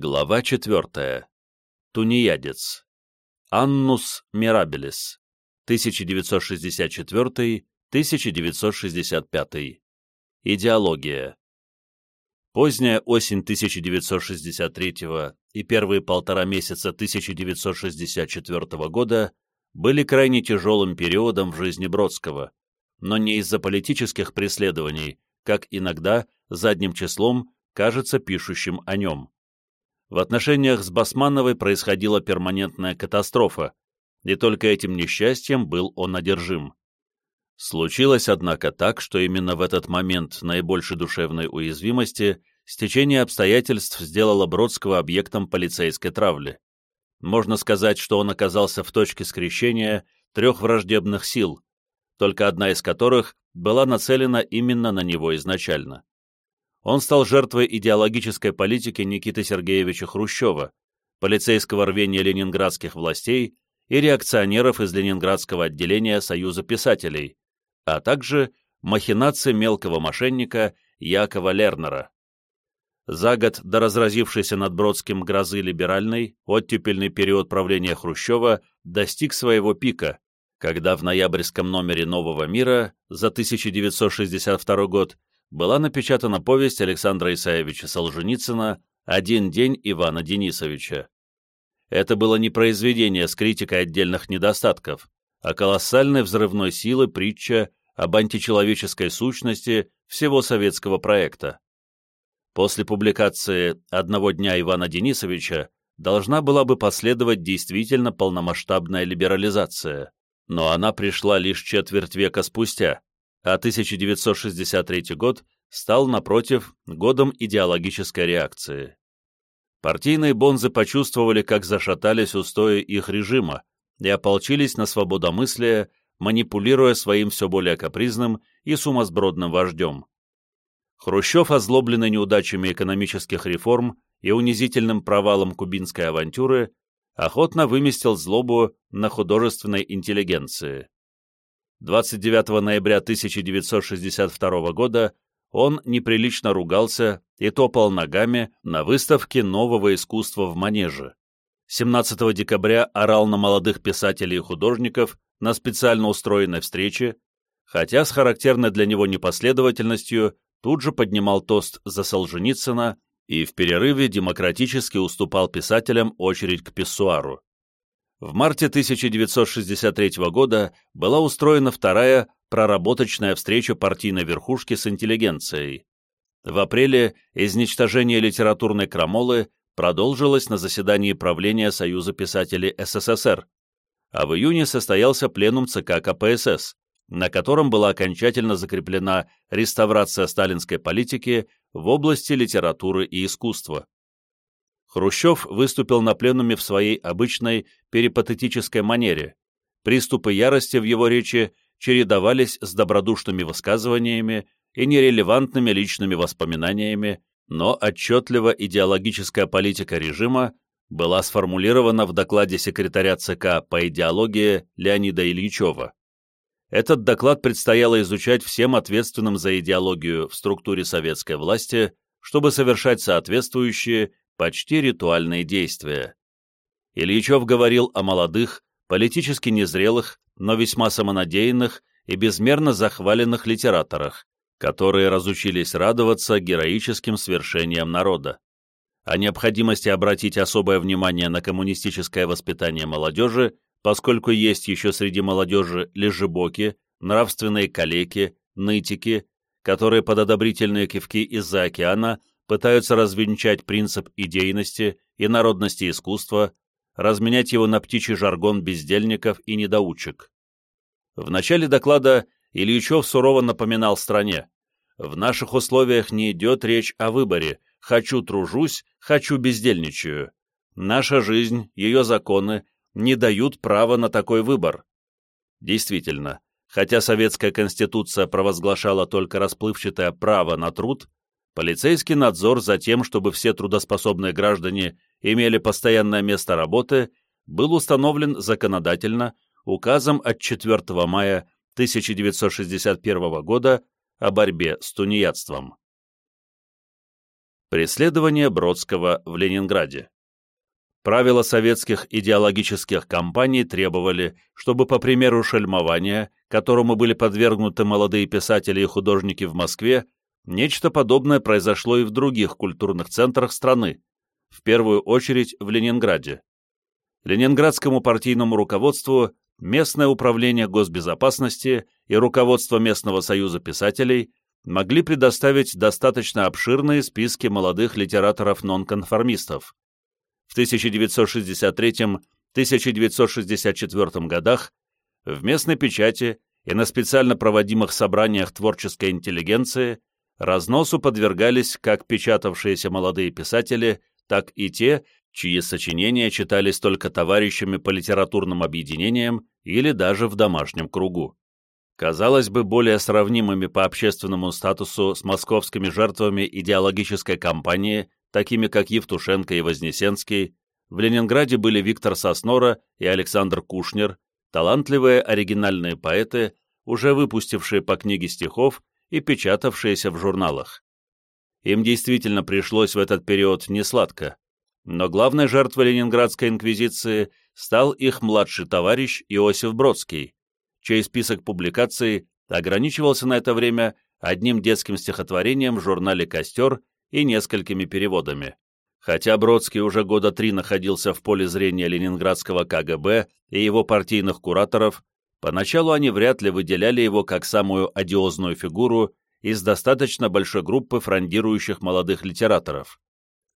Глава 4. Тунеядец. Аннус Мирабелис. 1964-1965. Идеология. Поздняя осень 1963 и первые полтора месяца 1964 года были крайне тяжелым периодом в жизни Бродского, но не из-за политических преследований, как иногда задним числом кажется пишущим о нем. В отношениях с Басмановой происходила перманентная катастрофа, и только этим несчастьем был он одержим. Случилось, однако, так, что именно в этот момент наибольшей душевной уязвимости стечение обстоятельств сделало Бродского объектом полицейской травли. Можно сказать, что он оказался в точке скрещения трех враждебных сил, только одна из которых была нацелена именно на него изначально он стал жертвой идеологической политики Никиты Сергеевича Хрущева, полицейского рвения ленинградских властей и реакционеров из ленинградского отделения Союза писателей, а также махинации мелкого мошенника Якова Лернера. За год до разразившейся над Бродским грозы либеральной, оттепельный период правления Хрущева достиг своего пика, когда в ноябрьском номере «Нового мира» за 1962 год была напечатана повесть Александра Исаевича Солженицына «Один день Ивана Денисовича». Это было не произведение с критикой отдельных недостатков, а колоссальной взрывной силы притча об античеловеческой сущности всего советского проекта. После публикации «Одного дня Ивана Денисовича» должна была бы последовать действительно полномасштабная либерализация, но она пришла лишь четверть века спустя, а 1963 год стал, напротив, годом идеологической реакции. Партийные бонзы почувствовали, как зашатались устои их режима и ополчились на свободомыслие, манипулируя своим все более капризным и сумасбродным вождем. Хрущев, озлобленный неудачами экономических реформ и унизительным провалом кубинской авантюры, охотно выместил злобу на художественной интеллигенции. 29 ноября 1962 года он неприлично ругался и топал ногами на выставке нового искусства в Манеже. 17 декабря орал на молодых писателей и художников на специально устроенной встрече, хотя с характерной для него непоследовательностью тут же поднимал тост за Солженицына и в перерыве демократически уступал писателям очередь к писсуару. В марте 1963 года была устроена вторая проработочная встреча партийной верхушки с интеллигенцией. В апреле изничтожение литературной крамолы продолжилось на заседании правления Союза писателей СССР, а в июне состоялся пленум ЦК КПСС, на котором была окончательно закреплена реставрация сталинской политики в области литературы и искусства. Хрущев выступил на пленуме в своей обычной перипатетической манере. Приступы ярости в его речи чередовались с добродушными высказываниями и нерелевантными личными воспоминаниями, но отчетливо идеологическая политика режима была сформулирована в докладе секретаря ЦК по идеологии Леонида Ильичева. Этот доклад предстояло изучать всем ответственным за идеологию в структуре советской власти, чтобы совершать соответствующие почти ритуальные действия. Ильичев говорил о молодых, политически незрелых, но весьма самонадеянных и безмерно захваленных литераторах, которые разучились радоваться героическим свершениям народа. О необходимости обратить особое внимание на коммунистическое воспитание молодежи, поскольку есть еще среди молодежи лежебоки, нравственные калеки, нытики, которые под одобрительные кивки из-за океана пытаются развенчать принцип идейности и народности искусства, разменять его на птичий жаргон бездельников и недоучек. В начале доклада Ильичев сурово напоминал стране, в наших условиях не идет речь о выборе «хочу тружусь, хочу бездельничаю». Наша жизнь, ее законы не дают права на такой выбор. Действительно, хотя Советская Конституция провозглашала только расплывчатое право на труд, Полицейский надзор за тем, чтобы все трудоспособные граждане имели постоянное место работы, был установлен законодательно указом от 4 мая 1961 года о борьбе с тунеядством. Преследование Бродского в Ленинграде. Правила советских идеологических кампаний требовали, чтобы по примеру шельмования, которому были подвергнуты молодые писатели и художники в Москве, нечто подобное произошло и в других культурных центрах страны, в первую очередь в Ленинграде. Ленинградскому партийному руководству местное управление госбезопасности и руководство местного союза писателей могли предоставить достаточно обширные списки молодых литераторов-нонконформистов. В 1963-1964 годах в местной печати и на специально проводимых собраниях творческой интеллигенции разносу подвергались как печатавшиеся молодые писатели, так и те, чьи сочинения читались только товарищами по литературным объединениям или даже в домашнем кругу. Казалось бы, более сравнимыми по общественному статусу с московскими жертвами идеологической кампании, такими как Евтушенко и Вознесенский, в Ленинграде были Виктор Соснора и Александр Кушнер, талантливые оригинальные поэты, уже выпустившие по книге стихов и печатавшиеся в журналах. Им действительно пришлось в этот период несладко, но главной жертвой Ленинградской инквизиции стал их младший товарищ Иосиф Бродский, чей список публикаций ограничивался на это время одним детским стихотворением в журнале «Костер» и несколькими переводами. Хотя Бродский уже года три находился в поле зрения ленинградского КГБ и его партийных кураторов, поначалу они вряд ли выделяли его как самую одиозную фигуру из достаточно большой группы фрондирующих молодых литераторов.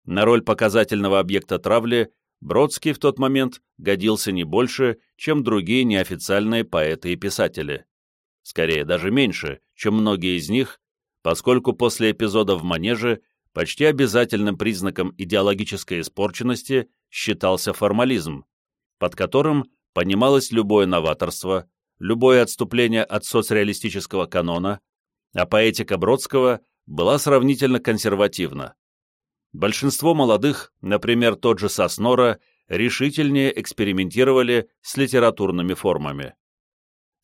На роль показательного объекта травли Бродский в тот момент годился не больше, чем другие неофициальные поэты и писатели. Скорее, даже меньше, чем многие из них, поскольку после эпизода в Манеже почти обязательным признаком идеологической испорченности считался формализм, под которым понималось любое новаторство, любое отступление от соцреалистического канона, а поэтика Бродского была сравнительно консервативна. Большинство молодых, например, тот же Соснора, решительнее экспериментировали с литературными формами.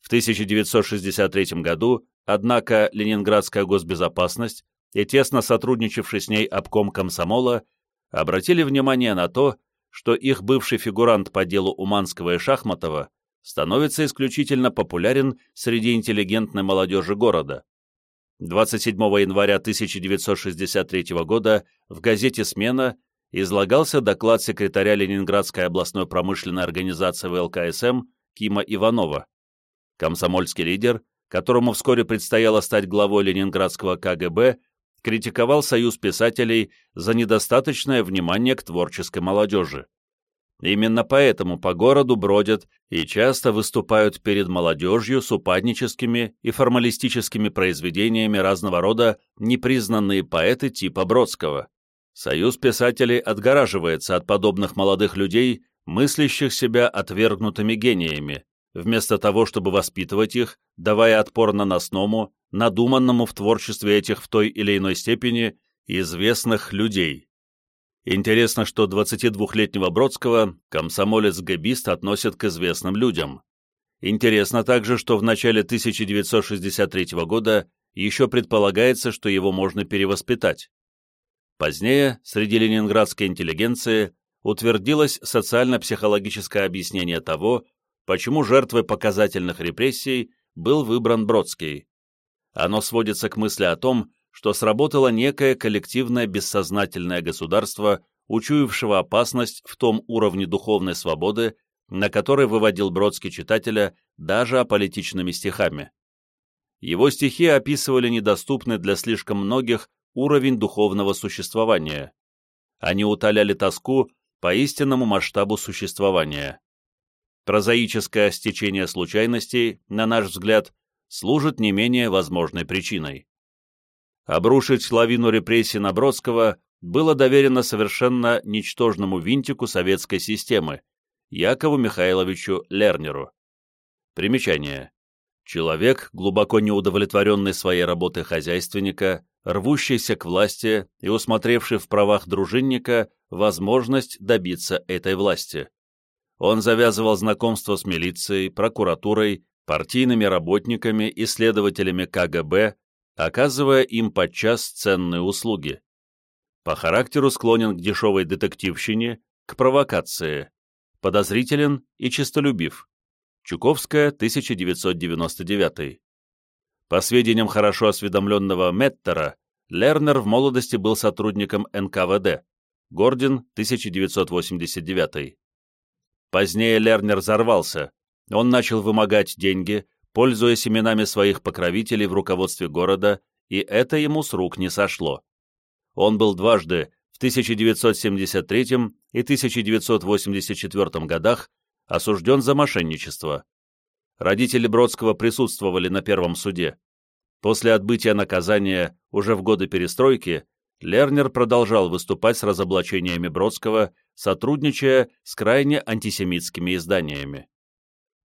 В 1963 году, однако, Ленинградская госбезопасность и тесно сотрудничавший с ней обком комсомола обратили внимание на то, что их бывший фигурант по делу Уманского и Шахматова становится исключительно популярен среди интеллигентной молодежи города. 27 января 1963 года в газете «Смена» излагался доклад секретаря Ленинградской областной промышленной организации ВЛКСМ Кима Иванова. Комсомольский лидер, которому вскоре предстояло стать главой Ленинградского КГБ, критиковал Союз писателей за недостаточное внимание к творческой молодежи. Именно поэтому по городу бродят и часто выступают перед молодежью с упадническими и формалистическими произведениями разного рода непризнанные поэты типа Бродского. Союз писателей отгораживается от подобных молодых людей, мыслящих себя отвергнутыми гениями, вместо того, чтобы воспитывать их, давая отпор наносному, надуманному в творчестве этих в той или иной степени известных людей. Интересно, что 22-летнего Бродского комсомолец-габист относит к известным людям. Интересно также, что в начале 1963 года еще предполагается, что его можно перевоспитать. Позднее среди ленинградской интеллигенции утвердилось социально-психологическое объяснение того, почему жертвой показательных репрессий был выбран Бродский. Оно сводится к мысли о том, что сработало некое коллективное бессознательное государство, учуявшего опасность в том уровне духовной свободы, на который выводил Бродский читателя даже аполитичными стихами. Его стихи описывали недоступный для слишком многих уровень духовного существования. Они утоляли тоску по истинному масштабу существования. Прозаическое стечение случайностей, на наш взгляд, служит не менее возможной причиной. Обрушить лавину репрессий на Бродского было доверено совершенно ничтожному винтику советской системы, Якову Михайловичу Лернеру. Примечание. Человек, глубоко неудовлетворенный своей работой хозяйственника, рвущийся к власти и усмотревший в правах дружинника возможность добиться этой власти. Он завязывал знакомство с милицией, прокуратурой, партийными работниками и следователями КГБ, оказывая им подчас ценные услуги. По характеру склонен к дешевой детективщине, к провокации. Подозрителен и честолюбив. Чуковская, 1999. По сведениям хорошо осведомленного Меттера, Лернер в молодости был сотрудником НКВД. Гордин, 1989. Позднее Лернер взорвался. Он начал вымогать деньги, пользуясь именами своих покровителей в руководстве города, и это ему с рук не сошло. Он был дважды, в 1973 и 1984 годах, осужден за мошенничество. Родители Бродского присутствовали на первом суде. После отбытия наказания уже в годы перестройки Лернер продолжал выступать с разоблачениями Бродского, сотрудничая с крайне антисемитскими изданиями.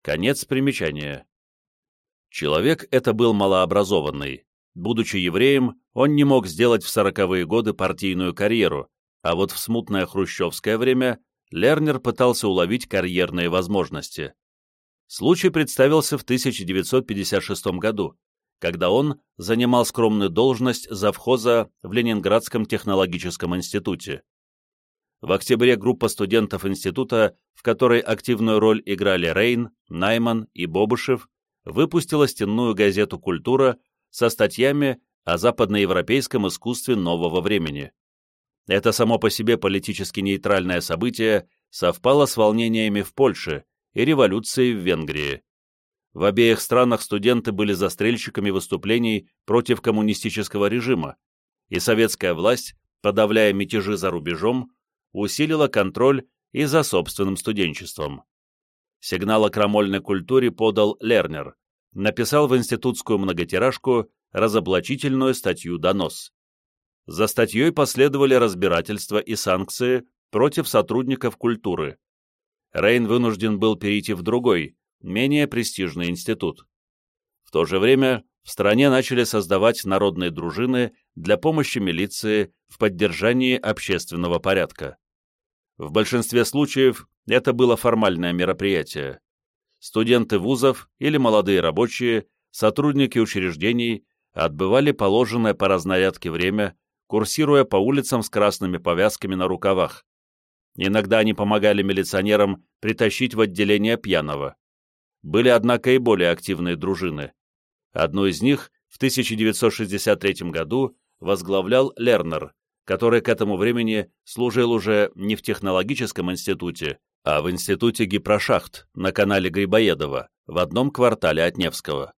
Конец примечания. Человек это был малообразованный. Будучи евреем, он не мог сделать в сороковые годы партийную карьеру, а вот в смутное хрущевское время Лернер пытался уловить карьерные возможности. Случай представился в 1956 году, когда он занимал скромную должность завхоза в Ленинградском технологическом институте. В октябре группа студентов института, в которой активную роль играли Рейн, Найман и Бобышев, выпустила стенную газету «Культура» со статьями о западноевропейском искусстве нового времени. Это само по себе политически нейтральное событие совпало с волнениями в Польше, и революции в Венгрии. В обеих странах студенты были застрельщиками выступлений против коммунистического режима, и советская власть, подавляя мятежи за рубежом, усилила контроль и за собственным студенчеством. Сигнал о крамольной культуре подал Лернер, написал в институтскую многотиражку разоблачительную статью «Донос». За статьей последовали разбирательства и санкции против сотрудников культуры, Рейн вынужден был перейти в другой, менее престижный институт. В то же время в стране начали создавать народные дружины для помощи милиции в поддержании общественного порядка. В большинстве случаев это было формальное мероприятие. Студенты вузов или молодые рабочие, сотрудники учреждений отбывали положенное по разнарядке время, курсируя по улицам с красными повязками на рукавах. Иногда они помогали милиционерам притащить в отделение пьяного. Были, однако, и более активные дружины. Одну из них в 1963 году возглавлял Лернер, который к этому времени служил уже не в технологическом институте, а в институте Гипрошахт на канале Грибоедова в одном квартале от Невского.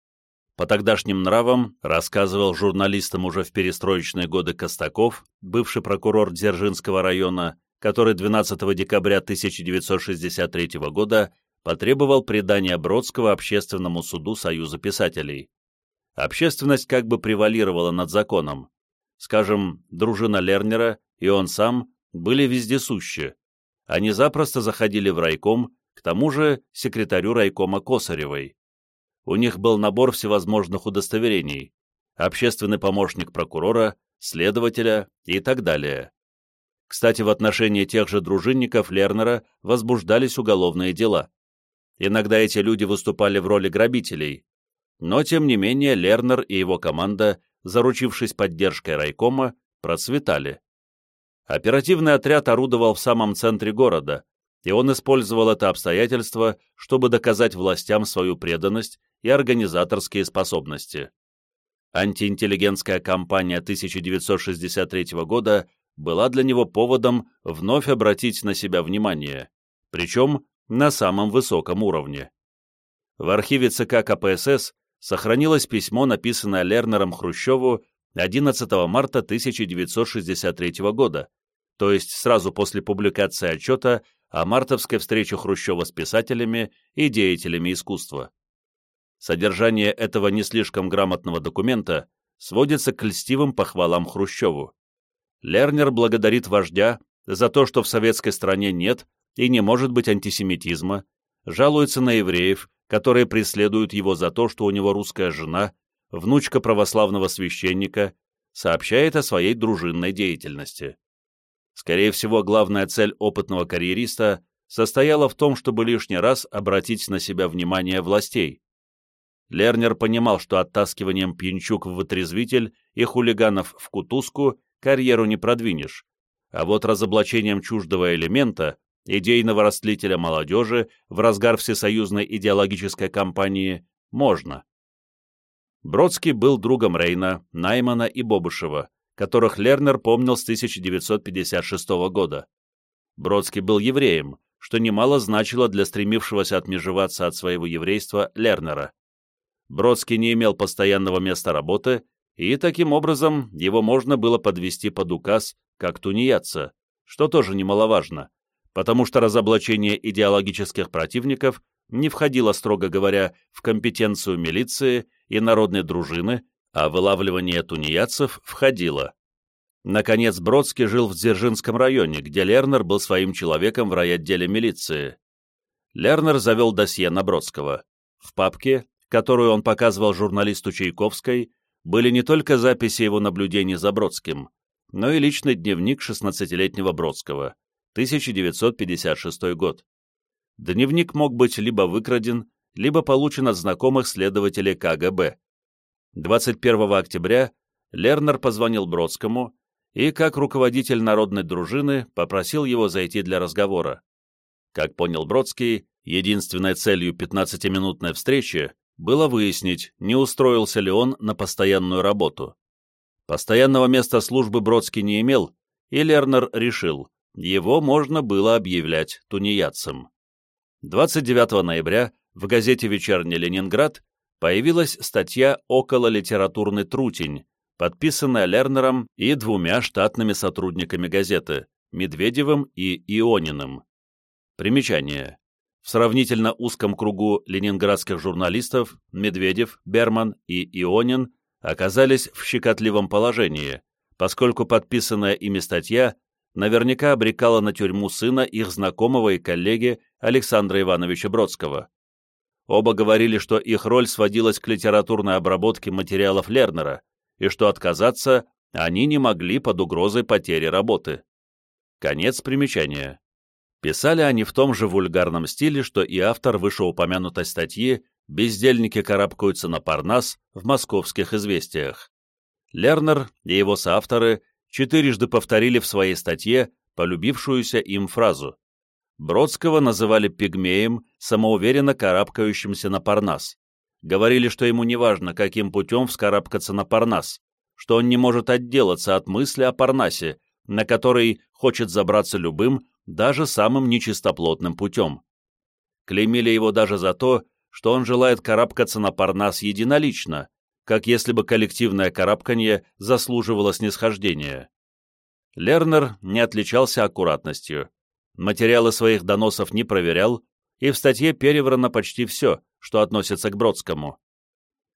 По тогдашним нравам рассказывал журналистам уже в перестроечные годы Костаков, бывший прокурор Дзержинского района, который 12 декабря 1963 года потребовал предания Бродского Общественному суду Союза писателей. Общественность как бы превалировала над законом. Скажем, дружина Лернера и он сам были вездесущи. Они запросто заходили в райком, к тому же секретарю райкома Косаревой. У них был набор всевозможных удостоверений, общественный помощник прокурора, следователя и так далее. Кстати, в отношении тех же дружинников Лернера возбуждались уголовные дела. Иногда эти люди выступали в роли грабителей. Но, тем не менее, Лернер и его команда, заручившись поддержкой райкома, процветали. Оперативный отряд орудовал в самом центре города, и он использовал это обстоятельство, чтобы доказать властям свою преданность и организаторские способности. Антиинтеллигентская кампания 1963 года была для него поводом вновь обратить на себя внимание, причем на самом высоком уровне. В архиве ЦК КПСС сохранилось письмо, написанное Лернером Хрущеву 11 марта 1963 года, то есть сразу после публикации отчета о мартовской встрече Хрущева с писателями и деятелями искусства. Содержание этого не слишком грамотного документа сводится к льстивым похвалам Хрущеву. Лернер благодарит вождя за то, что в советской стране нет и не может быть антисемитизма, жалуется на евреев, которые преследуют его за то, что у него русская жена, внучка православного священника, сообщает о своей дружинной деятельности. Скорее всего, главная цель опытного карьериста состояла в том, чтобы лишний раз обратить на себя внимание властей. Лернер понимал, что оттаскиванием пьянчук в вытрезвитель и хулиганов в кутузку карьеру не продвинешь, а вот разоблачением чуждого элемента, идейного растлителя молодежи в разгар всесоюзной идеологической кампании, можно. Бродский был другом Рейна, Наймана и Бобышева, которых Лернер помнил с 1956 года. Бродский был евреем, что немало значило для стремившегося отмежеваться от своего еврейства Лернера. Бродский не имел постоянного места работы, и таким образом его можно было подвести под указ как тунеядца, что тоже немаловажно, потому что разоблачение идеологических противников не входило, строго говоря, в компетенцию милиции и народной дружины, а вылавливание тунеядцев входило. Наконец, Бродский жил в Дзержинском районе, где Лернер был своим человеком в райотделе милиции. Лернер завел досье на Бродского. В папке, которую он показывал журналисту Чайковской, были не только записи его наблюдений за Бродским, но и личный дневник 16-летнего Бродского, 1956 год. Дневник мог быть либо выкраден, либо получен от знакомых следователей КГБ. 21 октября Лернер позвонил Бродскому и, как руководитель народной дружины, попросил его зайти для разговора. Как понял Бродский, единственной целью 15-минутной встречи было выяснить, не устроился ли он на постоянную работу. Постоянного места службы Бродский не имел, и Лернер решил, его можно было объявлять тунеядцем. 29 ноября в газете «Вечерний Ленинград» появилась статья «Около литературный трутень», подписанная Лернером и двумя штатными сотрудниками газеты – Медведевым и Иониным. Примечание. В сравнительно узком кругу ленинградских журналистов Медведев, Берман и Ионин оказались в щекотливом положении, поскольку подписанная ими статья наверняка обрекала на тюрьму сына их знакомого и коллеги Александра Ивановича Бродского. Оба говорили, что их роль сводилась к литературной обработке материалов Лернера, и что отказаться они не могли под угрозой потери работы. Конец примечания. Писали они в том же вульгарном стиле, что и автор вышеупомянутой статьи «Бездельники карабкаются на Парнас» в московских известиях. Лернер и его соавторы четырежды повторили в своей статье полюбившуюся им фразу. Бродского называли пигмеем, самоуверенно карабкающимся на Парнас. Говорили, что ему неважно, каким путем вскарабкаться на Парнас, что он не может отделаться от мысли о Парнасе, на который хочет забраться любым, даже самым нечистоплотным путем. Клеймили его даже за то, что он желает карабкаться на Парнас единолично, как если бы коллективное карабканье заслуживало снисхождения. Лернер не отличался аккуратностью. Материалы своих доносов не проверял, и в статье переврано почти все, что относится к Бродскому.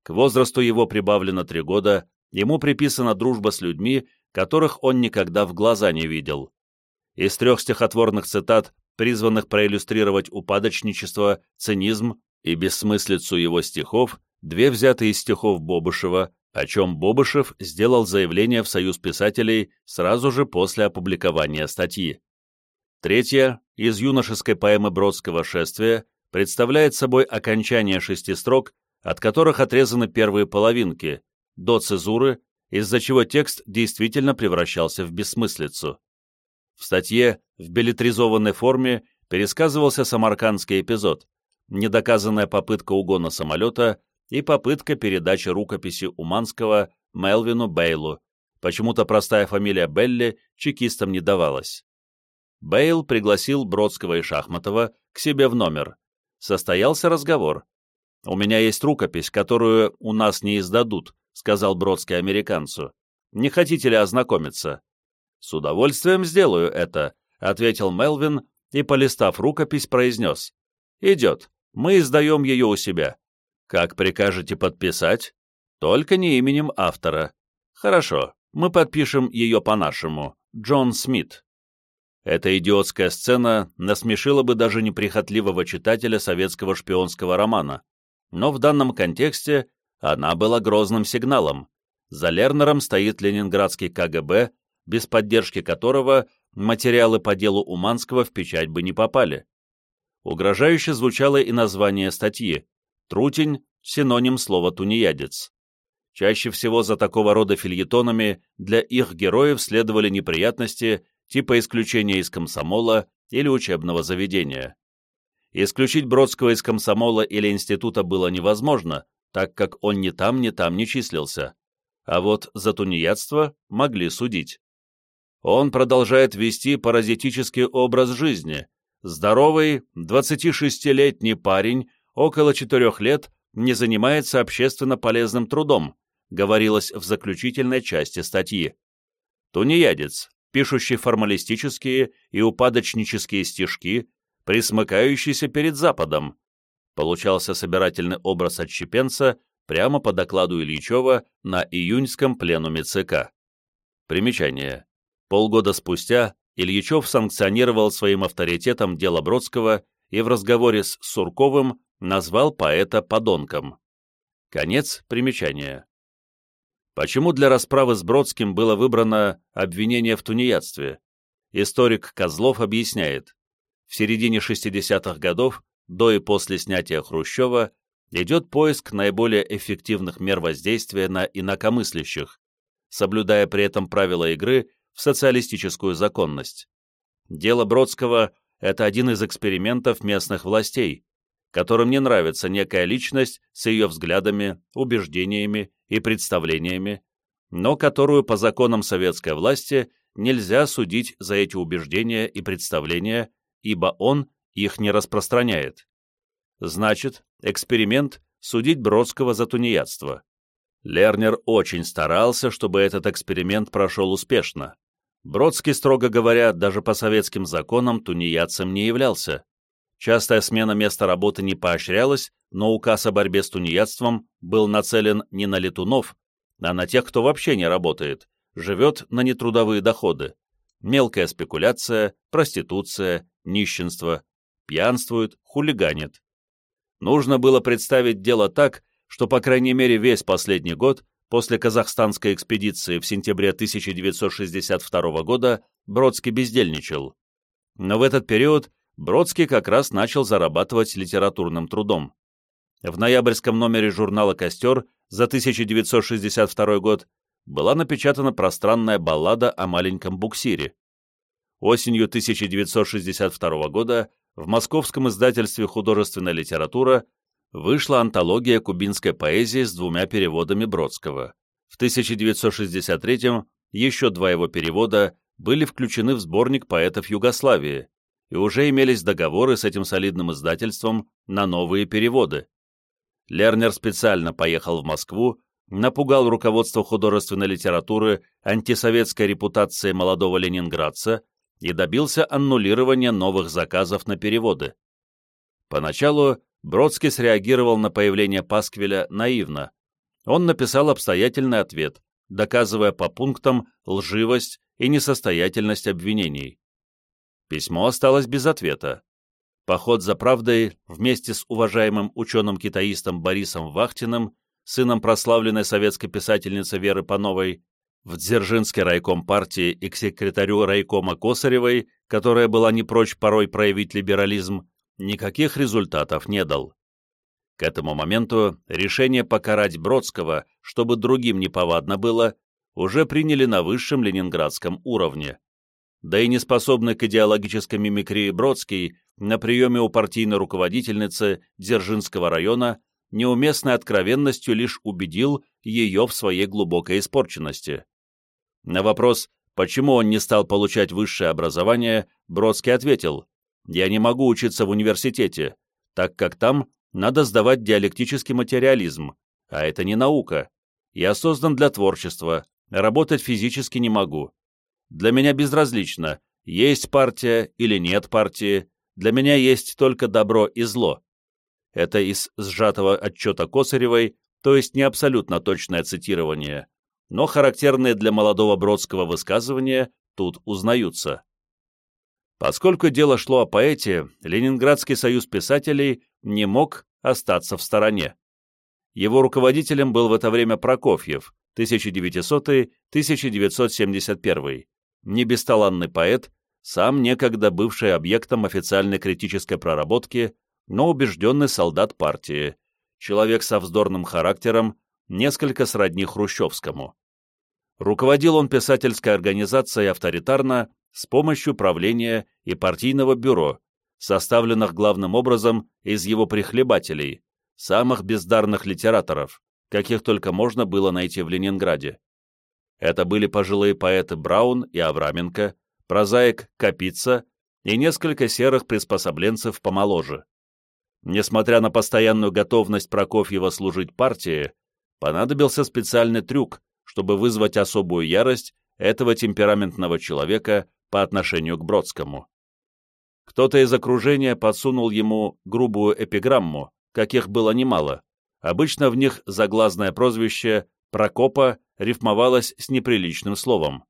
К возрасту его прибавлено три года, ему приписана дружба с людьми, которых он никогда в глаза не видел. Из трех стихотворных цитат, призванных проиллюстрировать упадочничество, цинизм и бессмыслицу его стихов, две взяты из стихов Бобышева, о чем Бобышев сделал заявление в Союз писателей сразу же после опубликования статьи. Третья, из юношеской поэмы Бродского «Шествие», представляет собой окончание шести строк, от которых отрезаны первые половинки, до цезуры, из-за чего текст действительно превращался в бессмыслицу. В статье в билетризованной форме пересказывался самаркандский эпизод, недоказанная попытка угона самолета и попытка передачи рукописи Уманского Мелвину Бейлу. Почему-то простая фамилия Белли чекистам не давалась. Бейл пригласил Бродского и Шахматова к себе в номер. Состоялся разговор. «У меня есть рукопись, которую у нас не издадут», — сказал Бродский американцу. «Не хотите ли ознакомиться?» «С удовольствием сделаю это», — ответил Мелвин и, полистав рукопись, произнес. «Идет. Мы издаем ее у себя. Как прикажете подписать? Только не именем автора. Хорошо, мы подпишем ее по-нашему. Джон Смит. Эта идиотская сцена насмешила бы даже неприхотливого читателя советского шпионского романа. Но в данном контексте она была грозным сигналом. За Лернером стоит ленинградский КГБ, без поддержки которого материалы по делу Уманского в печать бы не попали. Угрожающе звучало и название статьи Трутень – синоним слова «тунеядец». Чаще всего за такого рода фильетонами для их героев следовали неприятности, типа исключения из комсомола или учебного заведения. Исключить Бродского из комсомола или института было невозможно, так как он ни там, ни там не числился. А вот за тунеядство могли судить. Он продолжает вести паразитический образ жизни. Здоровый, 26-летний парень, около 4 лет, не занимается общественно полезным трудом, говорилось в заключительной части статьи. Тунеядец, пишущий формалистические и упадочнические стишки, присмыкающийся перед Западом. Получался собирательный образ отщепенца прямо по докладу Ильичева на июньском пленуме ЦК. Примечание. Полгода спустя Ильичев санкционировал своим авторитетом дело Бродского и в разговоре с Сурковым назвал поэта подонком. Конец примечания. Почему для расправы с Бродским было выбрано обвинение в тунеядстве? Историк Козлов объясняет. В середине 60-х годов, до и после снятия Хрущева, идет поиск наиболее эффективных мер воздействия на инакомыслящих, соблюдая при этом правила игры в социалистическую законность. Дело Бродского – это один из экспериментов местных властей, которым не нравится некая личность с ее взглядами, убеждениями и представлениями, но которую по законам советской власти нельзя судить за эти убеждения и представления, ибо он их не распространяет. Значит, эксперимент судить Бродского за тунеядство. Лернер очень старался, чтобы этот эксперимент прошел успешно. Бродский, строго говоря, даже по советским законам тунеядцем не являлся. Частая смена места работы не поощрялась, но указ о борьбе с тунеядством был нацелен не на летунов, а на тех, кто вообще не работает, живет на нетрудовые доходы. Мелкая спекуляция, проституция, нищенство, пьянствует, хулиганит. Нужно было представить дело так, что, по крайней мере, весь последний год, после казахстанской экспедиции в сентябре 1962 года, Бродский бездельничал. Но в этот период Бродский как раз начал зарабатывать литературным трудом. В ноябрьском номере журнала «Костер» за 1962 год была напечатана пространная баллада о маленьком буксире. Осенью 1962 года в московском издательстве «Художественная литература» вышла антология кубинской поэзии с двумя переводами Бродского. В 1963 еще два его перевода были включены в сборник поэтов Югославии, и уже имелись договоры с этим солидным издательством на новые переводы. Лернер специально поехал в Москву, напугал руководство художественной литературы антисоветской репутацией молодого ленинградца и добился аннулирования новых заказов на переводы. Поначалу Бродский среагировал на появление Пасквиля наивно. Он написал обстоятельный ответ, доказывая по пунктам лживость и несостоятельность обвинений. Письмо осталось без ответа. Поход за правдой вместе с уважаемым ученым-китаистом Борисом Вахтиным, сыном прославленной советской писательницы Веры Пановой, в Дзержинский райком партии и к секретарю райкома Косаревой, которая была не прочь порой проявить либерализм, никаких результатов не дал. К этому моменту решение покарать Бродского, чтобы другим неповадно было, уже приняли на высшем ленинградском уровне да и неспособный к идеологической мимикрии Бродский на приеме у партийной руководительницы Дзержинского района неуместной откровенностью лишь убедил ее в своей глубокой испорченности. На вопрос, почему он не стал получать высшее образование, Бродский ответил, «Я не могу учиться в университете, так как там надо сдавать диалектический материализм, а это не наука. Я создан для творчества, работать физически не могу. Для меня безразлично, есть партия или нет партии, для меня есть только добро и зло. Это из сжатого отчета Косаревой, то есть не абсолютно точное цитирование, но характерные для молодого Бродского высказывания тут узнаются. Поскольку дело шло о поэте, Ленинградский союз писателей не мог остаться в стороне. Его руководителем был в это время Прокофьев, 1900-1971 не бесталанный поэт, сам некогда бывший объектом официальной критической проработки, но убежденный солдат партии, человек со вздорным характером, несколько сродни Хрущевскому. Руководил он писательской организацией авторитарно с помощью правления и партийного бюро, составленных главным образом из его прихлебателей, самых бездарных литераторов, каких только можно было найти в Ленинграде. Это были пожилые поэты Браун и Авраменко, прозаик Капица и несколько серых приспособленцев помоложе. Несмотря на постоянную готовность Прокофьева служить партии, понадобился специальный трюк, чтобы вызвать особую ярость этого темпераментного человека по отношению к Бродскому. Кто-то из окружения подсунул ему грубую эпиграмму, каких было немало. Обычно в них заглазное прозвище Прокопа рифмовалось с неприличным словом.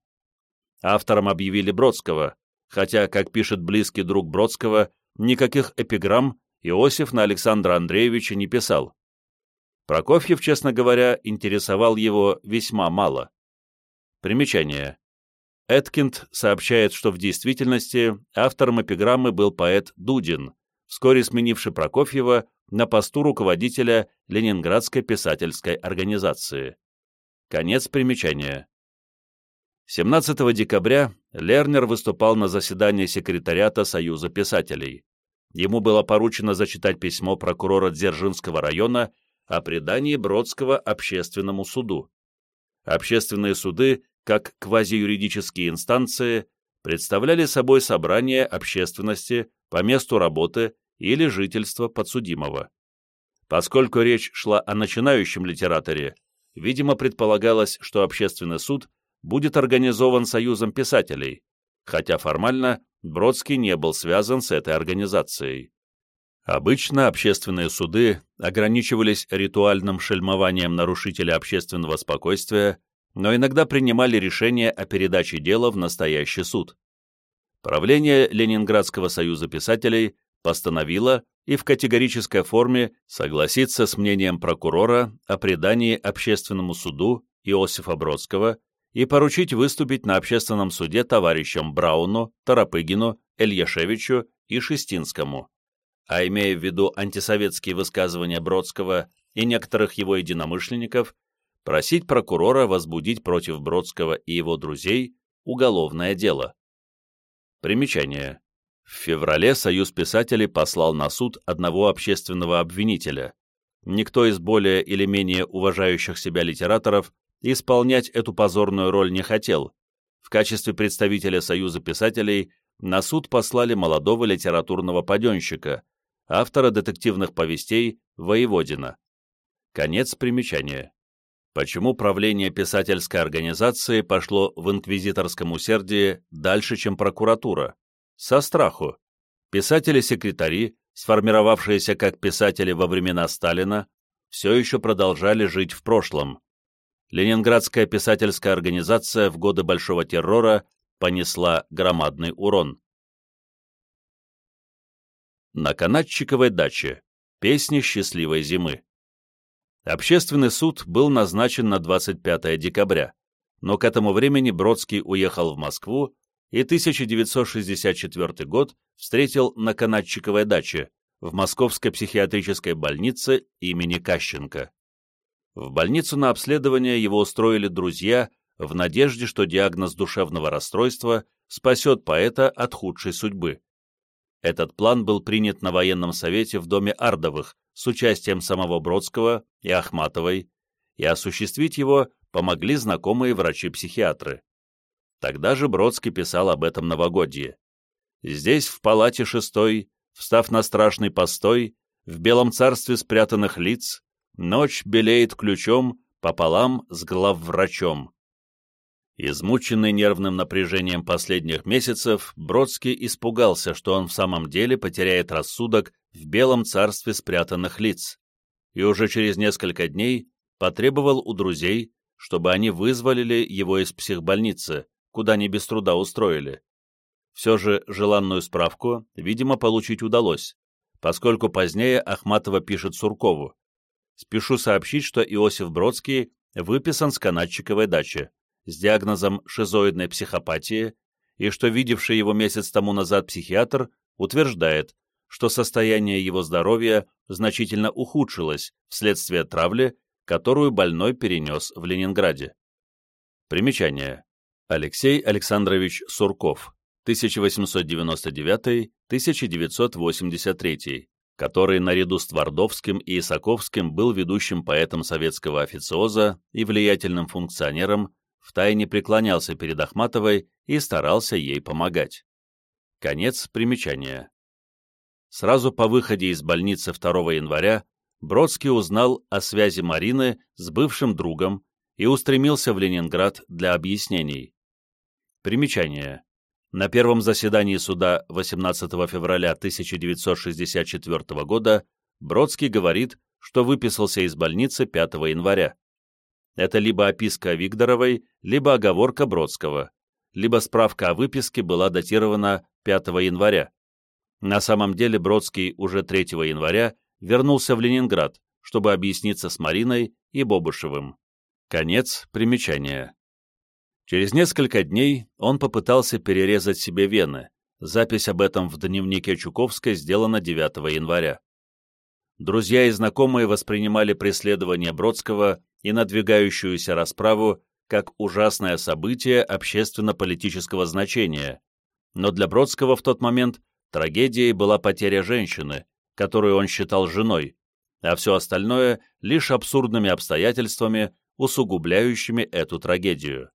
Автором объявили Бродского, хотя, как пишет близкий друг Бродского, никаких эпиграмм Иосиф на Александра Андреевича не писал. Прокофьев, честно говоря, интересовал его весьма мало. Примечание. Эткинд сообщает, что в действительности автором эпиграммы был поэт Дудин, вскоре сменивший Прокофьева на посту руководителя Ленинградской писательской организации. Конец примечания. 17 декабря Лернер выступал на заседании секретариата Союза писателей. Ему было поручено зачитать письмо прокурора Дзержинского района о предании Бродского общественному суду. Общественные суды, как квазиюридические инстанции, представляли собой собрание общественности по месту работы или жительства подсудимого. Поскольку речь шла о начинающем литераторе, видимо, предполагалось, что общественный суд будет организован Союзом писателей, хотя формально Бродский не был связан с этой организацией. Обычно общественные суды ограничивались ритуальным шельмованием нарушителя общественного спокойствия, но иногда принимали решение о передаче дела в настоящий суд. Правление Ленинградского союза писателей постановило и в категорической форме согласиться с мнением прокурора о предании общественному суду Иосифа Бродского и поручить выступить на общественном суде товарищам Брауну, Тарапыгину, Ильяшевичу и Шестинскому. А имея в виду антисоветские высказывания Бродского и некоторых его единомышленников, просить прокурора возбудить против Бродского и его друзей уголовное дело. Примечание. В феврале Союз писателей послал на суд одного общественного обвинителя. Никто из более или менее уважающих себя литераторов исполнять эту позорную роль не хотел. В качестве представителя Союза писателей на суд послали молодого литературного паденщика, автора детективных повестей Воеводина. Конец примечания. Почему правление писательской организации пошло в инквизиторском усердии дальше, чем прокуратура? Со страху. Писатели-секретари, сформировавшиеся как писатели во времена Сталина, все еще продолжали жить в прошлом. Ленинградская писательская организация в годы Большого террора понесла громадный урон. На канатчиковой даче. Песни счастливой зимы. Общественный суд был назначен на 25 декабря, но к этому времени Бродский уехал в Москву и 1964 год встретил на Канатчиковой даче в Московской психиатрической больнице имени Кащенко. В больницу на обследование его устроили друзья в надежде, что диагноз душевного расстройства спасет поэта от худшей судьбы. Этот план был принят на военном совете в доме Ардовых с участием самого Бродского и Ахматовой, и осуществить его помогли знакомые врачи-психиатры. Тогда же Бродский писал об этом новогодье. Здесь, в палате шестой, встав на страшный постой, в белом царстве спрятанных лиц, ночь белеет ключом пополам с главврачом. Измученный нервным напряжением последних месяцев, Бродский испугался, что он в самом деле потеряет рассудок в белом царстве спрятанных лиц, и уже через несколько дней потребовал у друзей, чтобы они вызволили его из психбольницы, куда не без труда устроили. Все же желанную справку, видимо, получить удалось, поскольку позднее Ахматова пишет Суркову. «Спешу сообщить, что Иосиф Бродский выписан с канатчиковой дачи с диагнозом шизоидной психопатии и что видевший его месяц тому назад психиатр утверждает, что состояние его здоровья значительно ухудшилось вследствие травли, которую больной перенес в Ленинграде. Примечание. Алексей Александрович Сурков, 1899-1983, который наряду с Твардовским и Исаковским был ведущим поэтом советского официоза и влиятельным функционером, втайне преклонялся перед Ахматовой и старался ей помогать. Конец примечания. Сразу по выходе из больницы 2 января Бродский узнал о связи Марины с бывшим другом и устремился в Ленинград для объяснений. Примечание. На первом заседании суда 18 февраля 1964 года Бродский говорит, что выписался из больницы 5 января. Это либо описка Вигдоровой, либо оговорка Бродского, либо справка о выписке была датирована 5 января. На самом деле Бродский уже 3 января вернулся в Ленинград, чтобы объясниться с Мариной и Бобышевым. Конец примечания. Через несколько дней он попытался перерезать себе вены. Запись об этом в дневнике Чуковской сделана 9 января. Друзья и знакомые воспринимали преследование Бродского и надвигающуюся расправу как ужасное событие общественно-политического значения, но для Бродского в тот момент трагедией была потеря женщины, которую он считал женой, а все остальное — лишь абсурдными обстоятельствами, усугубляющими эту трагедию.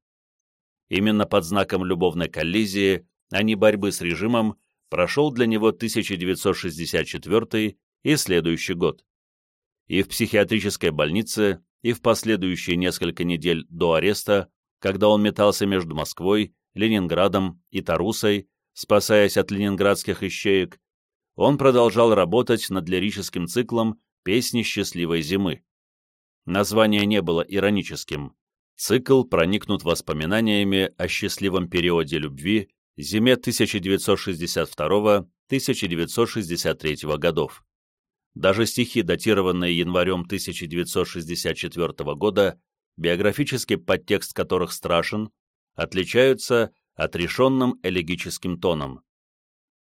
Именно под знаком любовной коллизии, а не борьбы с режимом, прошел для него 1964 и следующий год. И в психиатрической больнице, и в последующие несколько недель до ареста, когда он метался между Москвой, Ленинградом и Тарусой, спасаясь от ленинградских ищеек, он продолжал работать над лирическим циклом «Песни счастливой зимы». Название не было ироническим. Цикл проникнут воспоминаниями о счастливом периоде любви зиме 1962-1963 годов. Даже стихи, датированные январем 1964 года, биографический подтекст которых страшен, отличаются отрешенным элегическим тоном.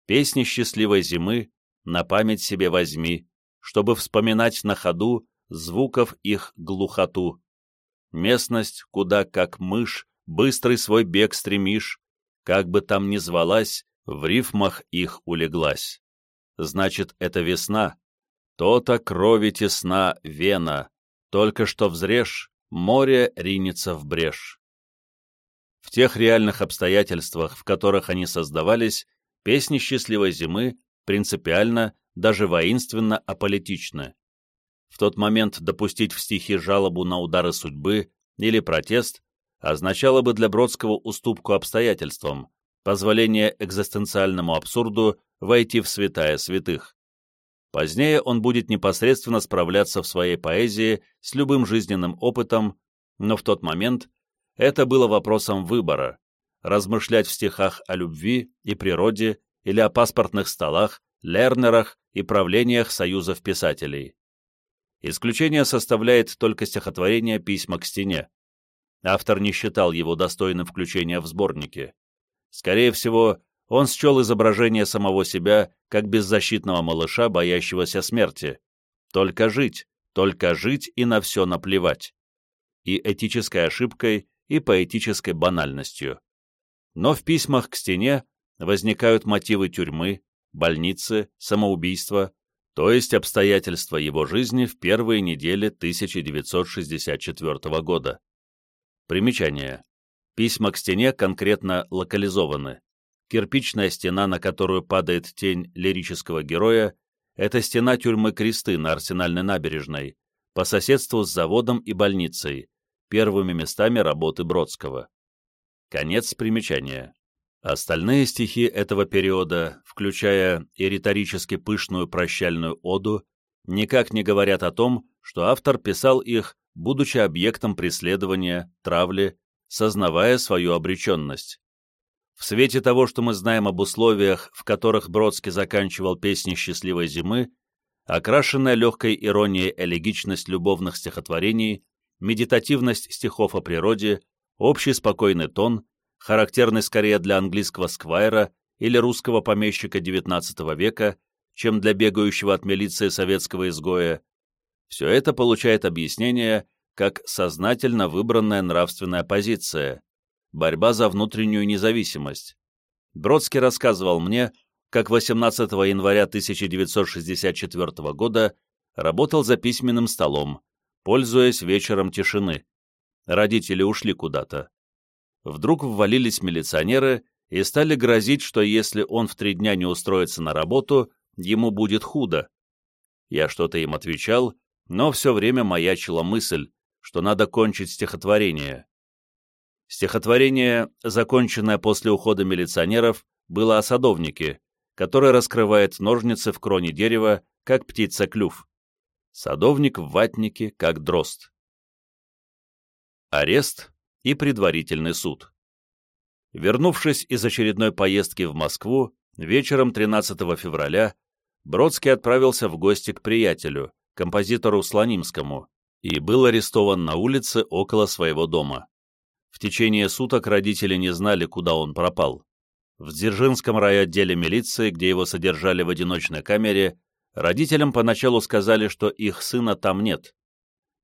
«Песни счастливой зимы на память себе возьми, чтобы вспоминать на ходу звуков их глухоту, местность, куда, как мышь, быстрый свой бег стремишь, как бы там ни звалась, в рифмах их улеглась. Значит, это весна. То-то крови тесна вена, только что взрежь, море ринется в брешь. В тех реальных обстоятельствах, в которых они создавались, песни «Счастливой зимы» принципиально, даже воинственно аполитичны в тот момент допустить в стихи жалобу на удары судьбы или протест означало бы для Бродского уступку обстоятельствам, позволение экзистенциальному абсурду войти в святая святых. Позднее он будет непосредственно справляться в своей поэзии с любым жизненным опытом, но в тот момент это было вопросом выбора – размышлять в стихах о любви и природе или о паспортных столах, лернерах и правлениях союзов писателей. Исключение составляет только стихотворение «Письма к стене». Автор не считал его достойным включения в сборники. Скорее всего, он счел изображение самого себя как беззащитного малыша, боящегося смерти. Только жить, только жить и на все наплевать. И этической ошибкой, и поэтической банальностью. Но в письмах к стене возникают мотивы тюрьмы, больницы, самоубийства, то есть обстоятельства его жизни в первые недели 1964 года. Примечание. Письма к стене конкретно локализованы. Кирпичная стена, на которую падает тень лирического героя, это стена тюрьмы Кресты на Арсенальной набережной, по соседству с заводом и больницей, первыми местами работы Бродского. Конец примечания. Остальные стихи этого периода, включая и риторически пышную прощальную оду, никак не говорят о том, что автор писал их, будучи объектом преследования, травли, сознавая свою обреченность. В свете того, что мы знаем об условиях, в которых Бродский заканчивал песни «Счастливой зимы», окрашенная легкой иронией элегичность любовных стихотворений, медитативность стихов о природе, общий спокойный тон, характерный скорее для английского сквайра или русского помещика XIX века, чем для бегающего от милиции советского изгоя, все это получает объяснение как сознательно выбранная нравственная позиция, борьба за внутреннюю независимость. Бродский рассказывал мне, как 18 января 1964 года работал за письменным столом, пользуясь вечером тишины. Родители ушли куда-то. Вдруг ввалились милиционеры и стали грозить, что если он в три дня не устроится на работу, ему будет худо. Я что-то им отвечал, но все время маячила мысль, что надо кончить стихотворение. Стихотворение, законченное после ухода милиционеров, было о садовнике, который раскрывает ножницы в кроне дерева, как птица клюв. Садовник в ватнике, как дрозд. Арест и предварительный суд. Вернувшись из очередной поездки в Москву, вечером 13 февраля Бродский отправился в гости к приятелю, композитору Слонимскому, и был арестован на улице около своего дома. В течение суток родители не знали, куда он пропал. В Дзержинском райотделе милиции, где его содержали в одиночной камере, родителям поначалу сказали, что их сына там нет.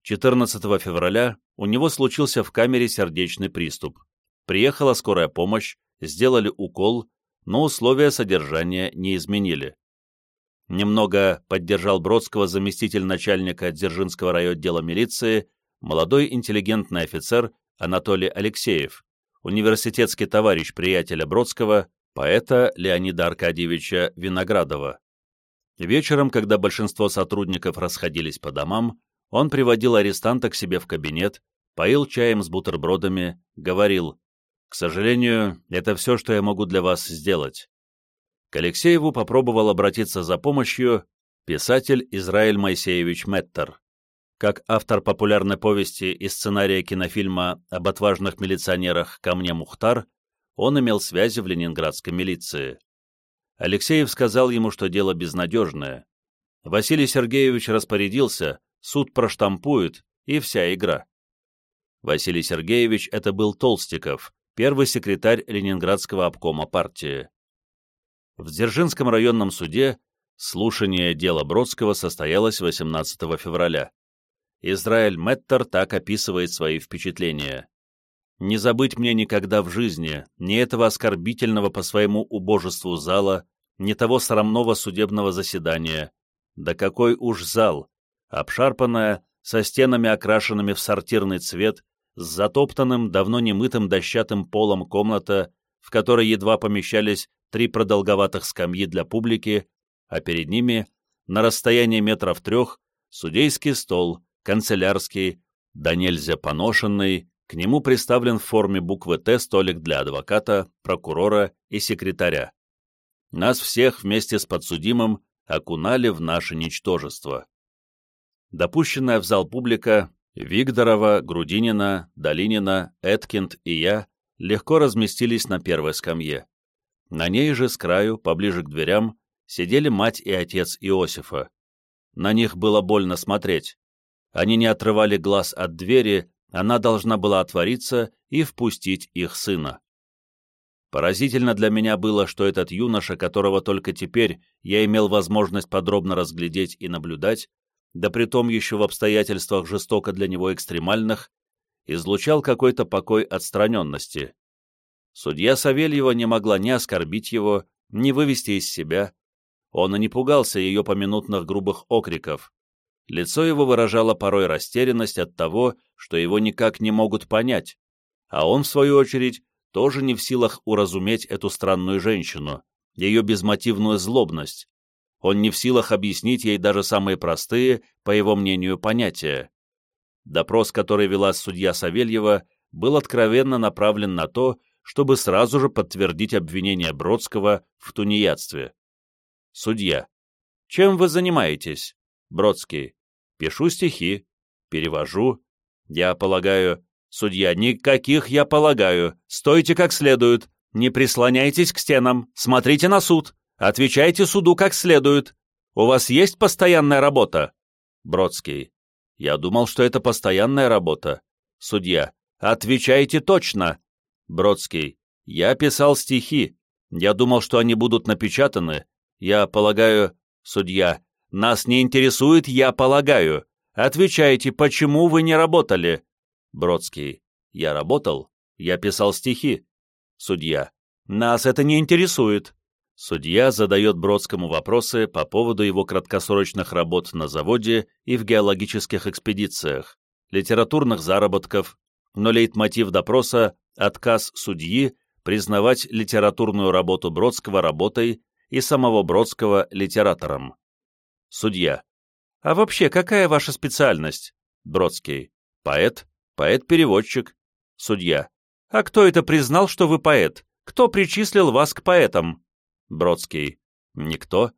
14 февраля у него случился в камере сердечный приступ. Приехала скорая помощь, сделали укол, но условия содержания не изменили. Немного поддержал Бродского заместитель начальника Дзержинского райотдела милиции, молодой интеллигентный офицер Анатолий Алексеев, университетский товарищ приятеля Бродского, поэта Леонида Аркадьевича Виноградова. Вечером, когда большинство сотрудников расходились по домам, он приводил арестанта к себе в кабинет, поил чаем с бутербродами, говорил, «К сожалению, это все, что я могу для вас сделать. К Алексееву попробовал обратиться за помощью писатель Израиль Моисеевич Меттер. Как автор популярной повести и сценария кинофильма об отважных милиционерах «Ко мне Мухтар», он имел связи в ленинградской милиции. Алексеев сказал ему, что дело безнадежное. Василий Сергеевич распорядился, суд проштампует, и вся игра. Василий Сергеевич — это был Толстиков, первый секретарь Ленинградского обкома партии. В Дзержинском районном суде слушание дела Бродского состоялось 18 февраля. Израиль Меттер так описывает свои впечатления. «Не забыть мне никогда в жизни ни этого оскорбительного по своему убожеству зала, ни того срамного судебного заседания. Да какой уж зал! Обшарпанная, со стенами окрашенными в сортирный цвет, с затоптанным, давно немытым дощатым полом комната, в которой едва помещались три продолговатых скамьи для публики, а перед ними, на расстоянии метров трех, судейский стол, канцелярский, да нельзя поношенный, к нему приставлен в форме буквы «Т» столик для адвоката, прокурора и секретаря. Нас всех вместе с подсудимым окунали в наше ничтожество. Допущенная в зал публика, Вигдорова, Грудинина, Долинина, Эткинд и я легко разместились на первой скамье. На ней же, с краю, поближе к дверям, сидели мать и отец Иосифа. На них было больно смотреть. Они не отрывали глаз от двери, она должна была отвориться и впустить их сына. Поразительно для меня было, что этот юноша, которого только теперь я имел возможность подробно разглядеть и наблюдать, да притом еще в обстоятельствах жестоко для него экстремальных, излучал какой-то покой отстраненности. Судья Савельева не могла ни оскорбить его, ни вывести из себя. Он и не пугался ее поминутных грубых окриков. Лицо его выражало порой растерянность от того, что его никак не могут понять, а он, в свою очередь, тоже не в силах уразуметь эту странную женщину, ее безмотивную злобность. Он не в силах объяснить ей даже самые простые, по его мнению, понятия. Допрос, который вела судья Савельева, был откровенно направлен на то, чтобы сразу же подтвердить обвинение Бродского в тунеядстве. Судья. Чем вы занимаетесь? Бродский. Пишу стихи. Перевожу. Я полагаю... Судья. Никаких я полагаю. Стойте как следует. Не прислоняйтесь к стенам. Смотрите на суд. Отвечайте суду как следует. У вас есть постоянная работа? Бродский. Я думал, что это постоянная работа. Судья. Отвечайте точно. Бродский. Я писал стихи. Я думал, что они будут напечатаны. Я полагаю... Судья. Нас не интересует, я полагаю. Отвечайте, почему вы не работали? Бродский. Я работал. Я писал стихи. Судья. Нас это не интересует. Судья задает Бродскому вопросы по поводу его краткосрочных работ на заводе и в геологических экспедициях, литературных заработков, но лейтмотив допроса – отказ судьи признавать литературную работу Бродского работой и самого Бродского литератором. Судья. А вообще, какая ваша специальность? Бродский. Поэт. Поэт-переводчик. Судья. А кто это признал, что вы поэт? Кто причислил вас к поэтам? Бродский. Никто.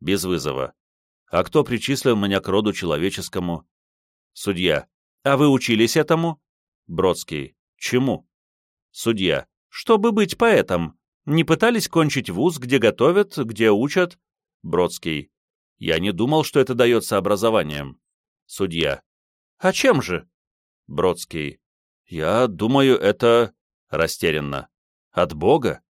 Без вызова. А кто причислил меня к роду человеческому? Судья. А вы учились этому? Бродский. Чему? Судья. Чтобы быть поэтом. Не пытались кончить вуз, где готовят, где учат? Бродский. Я не думал, что это дается образованием. Судья. А чем же? Бродский. Я думаю, это... Растерянно. От Бога?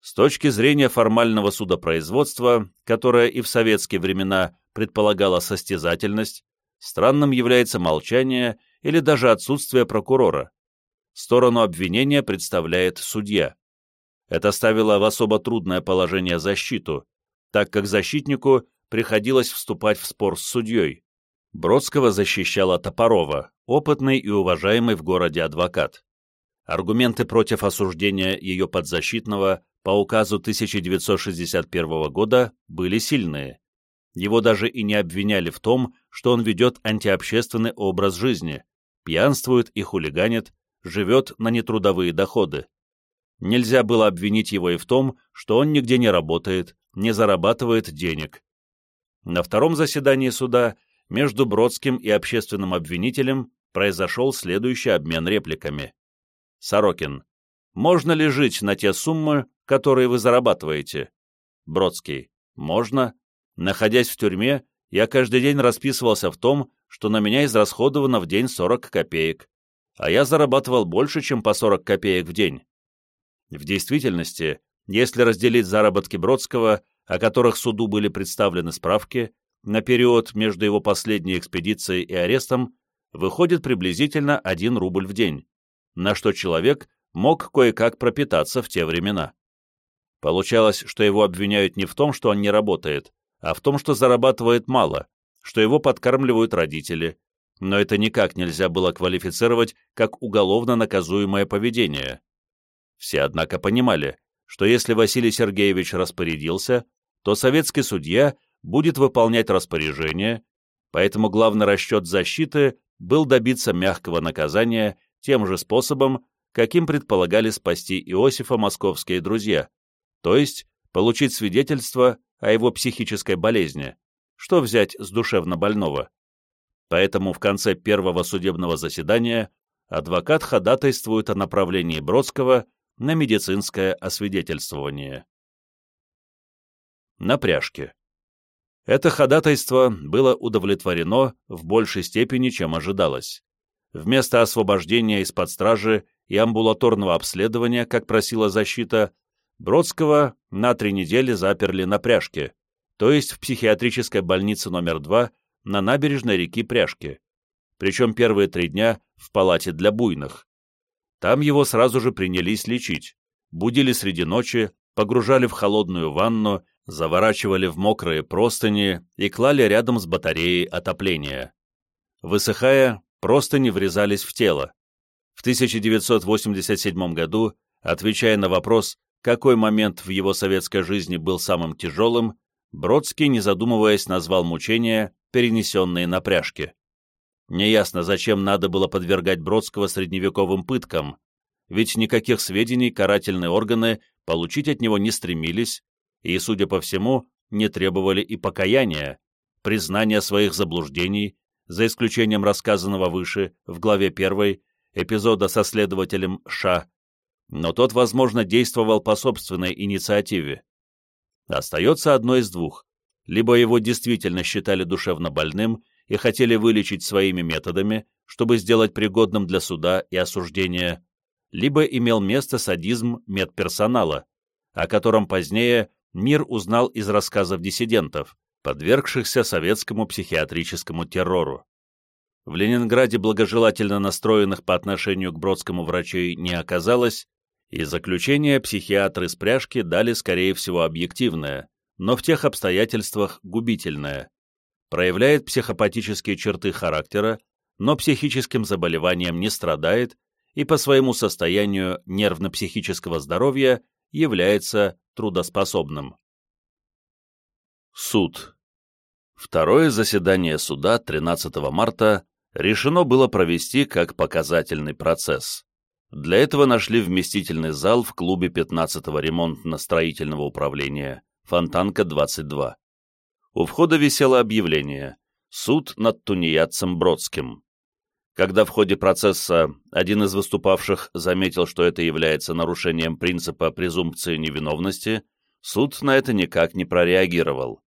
С точки зрения формального судопроизводства, которое и в советские времена предполагало состязательность, странным является молчание или даже отсутствие прокурора. Сторону обвинения представляет судья. Это ставило в особо трудное положение защиту, так как защитнику приходилось вступать в спор с судьей. Бродского защищала Топорова, опытный и уважаемый в городе адвокат. Аргументы против осуждения ее подзащитного по указу 1961 года были сильные. Его даже и не обвиняли в том, что он ведет антиобщественный образ жизни, пьянствует и хулиганит, живет на нетрудовые доходы. Нельзя было обвинить его и в том, что он нигде не работает, не зарабатывает денег. На втором заседании суда между Бродским и общественным обвинителем произошел следующий обмен репликами. Сорокин. Можно ли жить на те суммы, которые вы зарабатываете? Бродский. Можно. Находясь в тюрьме, я каждый день расписывался в том, что на меня израсходовано в день 40 копеек, а я зарабатывал больше, чем по 40 копеек в день. В действительности, если разделить заработки Бродского, о которых суду были представлены справки, на период между его последней экспедицией и арестом, выходит приблизительно 1 рубль в день, на что человек мог кое-как пропитаться в те времена. Получалось, что его обвиняют не в том, что он не работает, а в том, что зарабатывает мало, что его подкармливают родители, но это никак нельзя было квалифицировать как уголовно наказуемое поведение. Все, однако, понимали, что если Василий Сергеевич распорядился, то советский судья будет выполнять распоряжение, поэтому главный расчет защиты был добиться мягкого наказания тем же способом, каким предполагали спасти Иосифа московские друзья, то есть получить свидетельство о его психической болезни, что взять с душевно больного. Поэтому в конце первого судебного заседания адвокат ходатайствует о направлении Бродского на медицинское освидетельствование. Напряжки. Это ходатайство было удовлетворено в большей степени, чем ожидалось. Вместо освобождения из-под стражи и амбулаторного обследования, как просила защита, Бродского на три недели заперли на пряжке, то есть в психиатрической больнице номер 2 на набережной реки Пряжки, причем первые три дня в палате для буйных. Там его сразу же принялись лечить, будили среди ночи, погружали в холодную ванну, заворачивали в мокрые простыни и клали рядом с батареей отопления. Высыхая, простыни врезались в тело. В 1987 году, отвечая на вопрос, какой момент в его советской жизни был самым тяжелым, Бродский, не задумываясь, назвал мучения, перенесенные на пряжке. Неясно, зачем надо было подвергать Бродского средневековым пыткам, ведь никаких сведений карательные органы получить от него не стремились и, судя по всему, не требовали и покаяния, признания своих заблуждений, за исключением рассказанного выше, в главе 1, эпизода со следователем Ша, но тот, возможно, действовал по собственной инициативе. Остается одно из двух. Либо его действительно считали душевно больным и хотели вылечить своими методами, чтобы сделать пригодным для суда и осуждения, либо имел место садизм медперсонала, о котором позднее мир узнал из рассказов диссидентов, подвергшихся советскому психиатрическому террору. В Ленинграде благожелательно настроенных по отношению к Бродскому врачей не оказалось, И заключение психиатры с пряжки дали, скорее всего, объективное, но в тех обстоятельствах губительное. Проявляет психопатические черты характера, но психическим заболеванием не страдает и по своему состоянию нервно-психического здоровья является трудоспособным. Суд. Второе заседание суда 13 марта решено было провести как показательный процесс. Для этого нашли вместительный зал в клубе 15-го ремонтно-строительного управления «Фонтанка-22». У входа висело объявление «Суд над тунеядцем Бродским». Когда в ходе процесса один из выступавших заметил, что это является нарушением принципа презумпции невиновности, суд на это никак не прореагировал.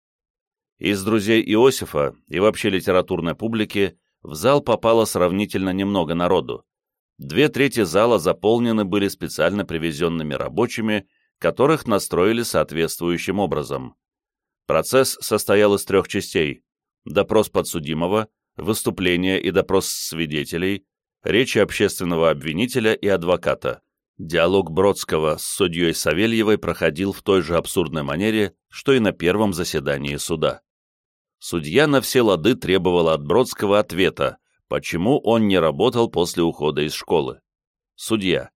Из друзей Иосифа и вообще литературной публики в зал попало сравнительно немного народу. Две трети зала заполнены были специально привезенными рабочими, которых настроили соответствующим образом. Процесс состоял из трех частей – допрос подсудимого, выступление и допрос свидетелей, речи общественного обвинителя и адвоката. Диалог Бродского с судьей Савельевой проходил в той же абсурдной манере, что и на первом заседании суда. Судья на все лады требовала от Бродского ответа, почему он не работал после ухода из школы. Судья.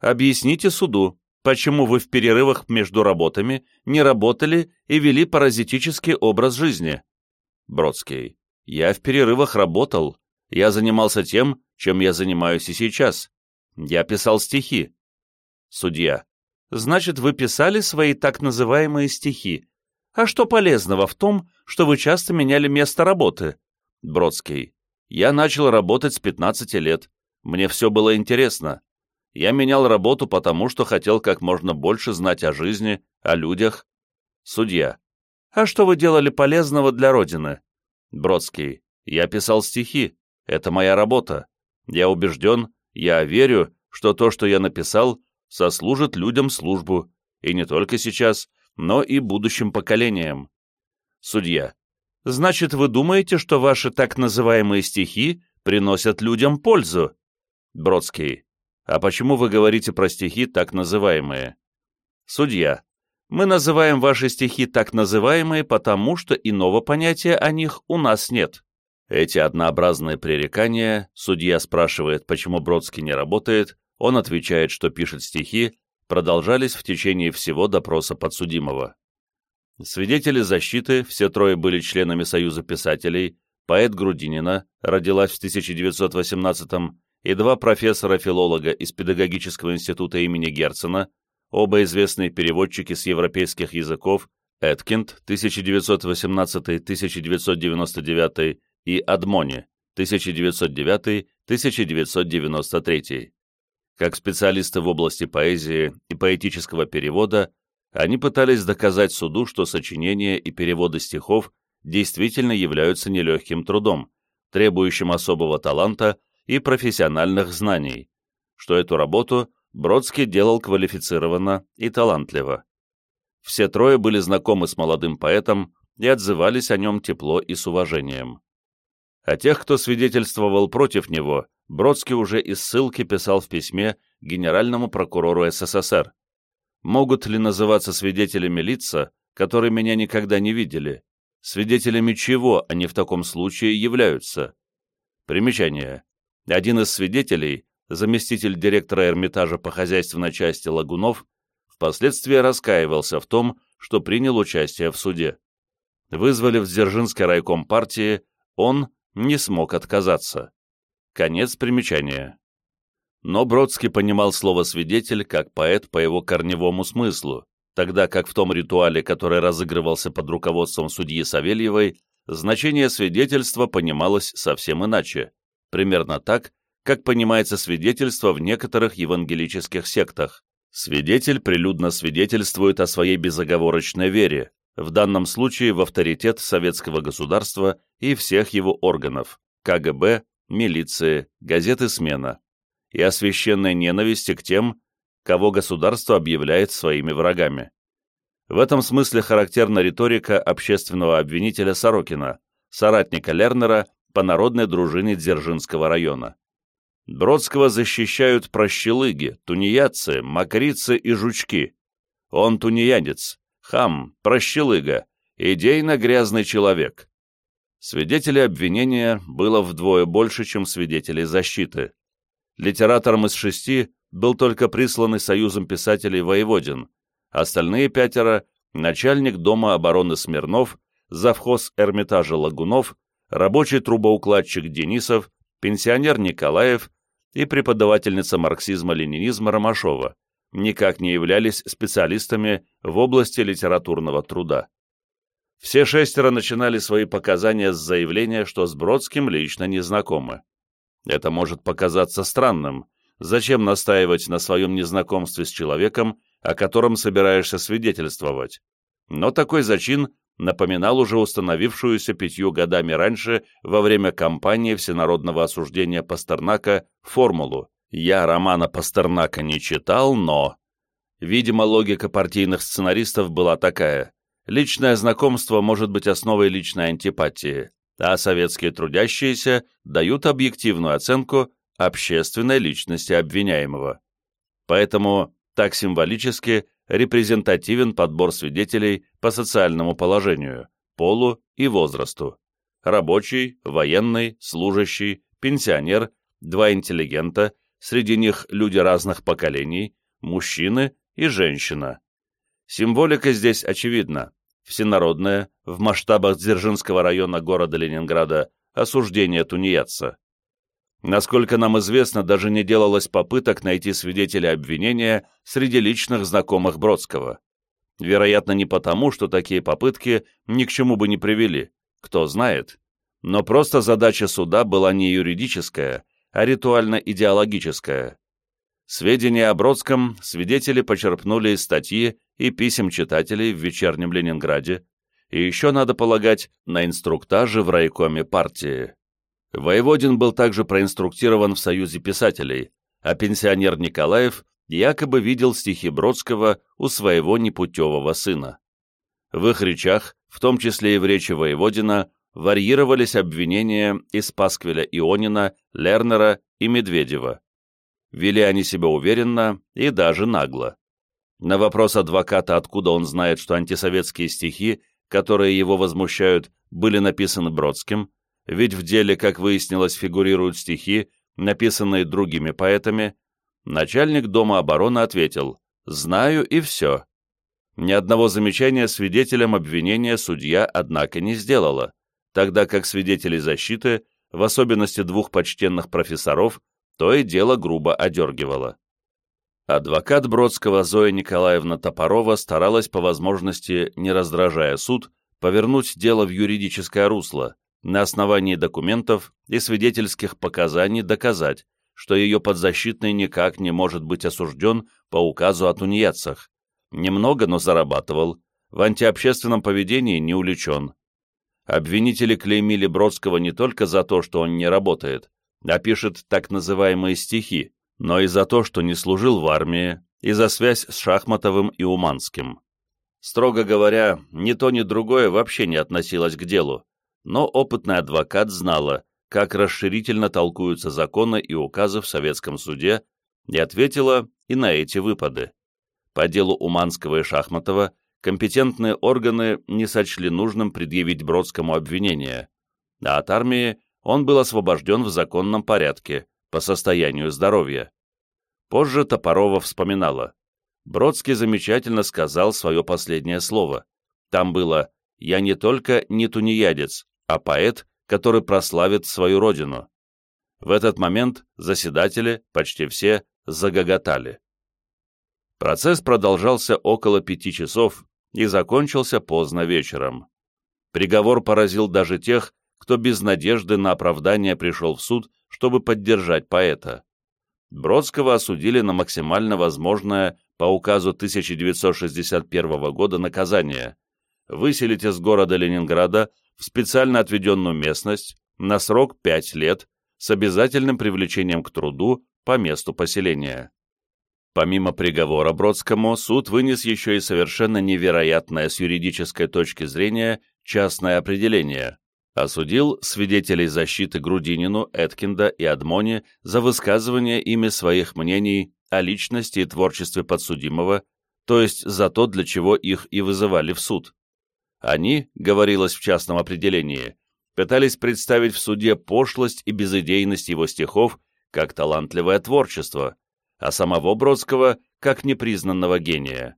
Объясните суду, почему вы в перерывах между работами не работали и вели паразитический образ жизни? Бродский. Я в перерывах работал. Я занимался тем, чем я занимаюсь и сейчас. Я писал стихи. Судья. Значит, вы писали свои так называемые стихи. А что полезного в том, что вы часто меняли место работы? Бродский. Я начал работать с 15 лет. Мне все было интересно. Я менял работу потому, что хотел как можно больше знать о жизни, о людях. Судья. А что вы делали полезного для Родины? Бродский. Я писал стихи. Это моя работа. Я убежден, я верю, что то, что я написал, сослужит людям службу, и не только сейчас, но и будущим поколениям. Судья. Значит, вы думаете, что ваши так называемые стихи приносят людям пользу? Бродский. А почему вы говорите про стихи так называемые? Судья. Мы называем ваши стихи так называемые, потому что иного понятия о них у нас нет. Эти однообразные пререкания, судья спрашивает, почему Бродский не работает, он отвечает, что пишет стихи, продолжались в течение всего допроса подсудимого. Свидетели защиты, все трое были членами Союза писателей, поэт Грудинина, родилась в 1918 и два профессора-филолога из Педагогического института имени Герцена, оба известные переводчики с европейских языков, Эткинд, 1918-1999 и Адмони, 1909-1993. Как специалисты в области поэзии и поэтического перевода, они пытались доказать суду, что сочинения и переводы стихов действительно являются нелегким трудом, требующим особого таланта и профессиональных знаний, что эту работу Бродский делал квалифицированно и талантливо. Все трое были знакомы с молодым поэтом и отзывались о нем тепло и с уважением. А тех, кто свидетельствовал против него, Бродский уже из ссылки писал в письме генеральному прокурору СССР. Могут ли называться свидетелями лица, которые меня никогда не видели? Свидетелями чего они в таком случае являются? Примечание. Один из свидетелей, заместитель директора Эрмитажа по хозяйственной части Лагунов, впоследствии раскаивался в том, что принял участие в суде. Вызвали в Дзержинский райком партии, он не смог отказаться. Конец примечания. Но Бродский понимал слово «свидетель» как поэт по его корневому смыслу, тогда как в том ритуале, который разыгрывался под руководством судьи Савельевой, значение свидетельства понималось совсем иначе, примерно так, как понимается свидетельство в некоторых евангелических сектах. Свидетель прилюдно свидетельствует о своей безоговорочной вере, в данном случае в авторитет советского государства и всех его органов, КГБ, милиции, газеты «Смена» и о священной ненависти к тем, кого государство объявляет своими врагами. В этом смысле характерна риторика общественного обвинителя Сорокина, соратника Лернера по народной дружине Дзержинского района. Бродского защищают прощелыги, тунеядцы, мокрицы и жучки. Он тунеядец, хам, прощелыга, идейно грязный человек. Свидетелей обвинения было вдвое больше, чем свидетелей защиты. Литератором из шести был только присланный Союзом писателей Воеводин, остальные пятеро – начальник Дома обороны Смирнов, завхоз Эрмитажа Лагунов, рабочий трубоукладчик Денисов, пенсионер Николаев и преподавательница марксизма-ленинизма Ромашова никак не являлись специалистами в области литературного труда. Все шестеро начинали свои показания с заявления, что с Бродским лично не знакомы. Это может показаться странным. Зачем настаивать на своем незнакомстве с человеком, о котором собираешься свидетельствовать? Но такой зачин напоминал уже установившуюся пятью годами раньше во время кампании всенародного осуждения Пастернака формулу «Я романа Пастернака не читал, но...» Видимо, логика партийных сценаристов была такая личное знакомство может быть основой личной антипатии, а советские трудящиеся дают объективную оценку общественной личности обвиняемого. Поэтому так символически репрезентативен подбор свидетелей по социальному положению, полу и возрасту. Рабочий, военный, служащий, пенсионер, два интеллигента, среди них люди разных поколений, мужчины и женщина. Символика здесь очевидна. Всенародное, в масштабах Дзержинского района города Ленинграда, осуждение тунеядца. Насколько нам известно, даже не делалось попыток найти свидетеля обвинения среди личных знакомых Бродского. Вероятно, не потому, что такие попытки ни к чему бы не привели, кто знает. Но просто задача суда была не юридическая, а ритуально-идеологическая. Сведения о Бродском свидетели почерпнули из статьи и писем читателей в вечернем Ленинграде, и еще, надо полагать, на инструктаже в райкоме партии. Воеводин был также проинструктирован в Союзе писателей, а пенсионер Николаев якобы видел стихи Бродского у своего непутевого сына. В их речах, в том числе и в речи Воеводина, варьировались обвинения из Пасквиля Ионина, Лернера и Медведева. Вели они себя уверенно и даже нагло. На вопрос адвоката, откуда он знает, что антисоветские стихи, которые его возмущают, были написаны Бродским, ведь в деле, как выяснилось, фигурируют стихи, написанные другими поэтами, начальник Дома обороны ответил «Знаю и все». Ни одного замечания свидетелям обвинения судья, однако, не сделала, тогда как свидетели защиты, в особенности двух почтенных профессоров, то и дело грубо одергивала. Адвокат Бродского Зоя Николаевна Топорова старалась по возможности, не раздражая суд, повернуть дело в юридическое русло, на основании документов и свидетельских показаний доказать, что ее подзащитный никак не может быть осужден по указу о тунеядцах. Немного, но зарабатывал, в антиобщественном поведении не увлечен. Обвинители клеймили Бродского не только за то, что он не работает, а пишет так называемые стихи, но и за то, что не служил в армии, и за связь с Шахматовым и Уманским. Строго говоря, ни то, ни другое вообще не относилось к делу, но опытный адвокат знала, как расширительно толкуются законы и указы в советском суде, и ответила и на эти выпады. По делу Уманского и Шахматова компетентные органы не сочли нужным предъявить Бродскому обвинение, а от армии он был освобожден в законном порядке, по состоянию здоровья. Позже Топорова вспоминала. Бродский замечательно сказал свое последнее слово. Там было «Я не только не тунеядец, а поэт, который прославит свою родину». В этот момент заседатели, почти все, загоготали. Процесс продолжался около пяти часов и закончился поздно вечером. Приговор поразил даже тех, кто без надежды на оправдание пришел в суд чтобы поддержать поэта. Бродского осудили на максимально возможное по указу 1961 года наказание выселить из города Ленинграда в специально отведенную местность на срок 5 лет с обязательным привлечением к труду по месту поселения. Помимо приговора Бродскому, суд вынес еще и совершенно невероятное с юридической точки зрения частное определение. Осудил свидетелей защиты Грудинину, Эткинда и Адмони за высказывание ими своих мнений о личности и творчестве подсудимого, то есть за то, для чего их и вызывали в суд. Они, говорилось в частном определении, пытались представить в суде пошлость и безыдейность его стихов как талантливое творчество, а самого Бродского как непризнанного гения.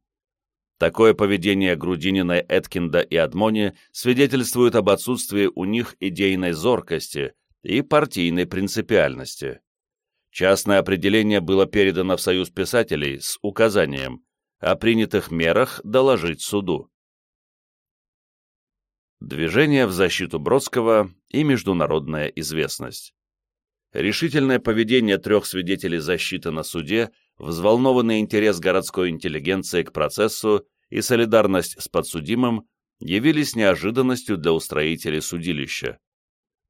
Такое поведение Грудинина, Эткинда и Адмони свидетельствует об отсутствии у них идейной зоркости и партийной принципиальности. Частное определение было передано в Союз писателей с указанием о принятых мерах доложить суду. Движение в защиту Бродского и международная известность. Решительное поведение трех свидетелей защиты на суде, взволнованный интерес городской интеллигенции к процессу и солидарность с подсудимым явились неожиданностью для устроителей судилища.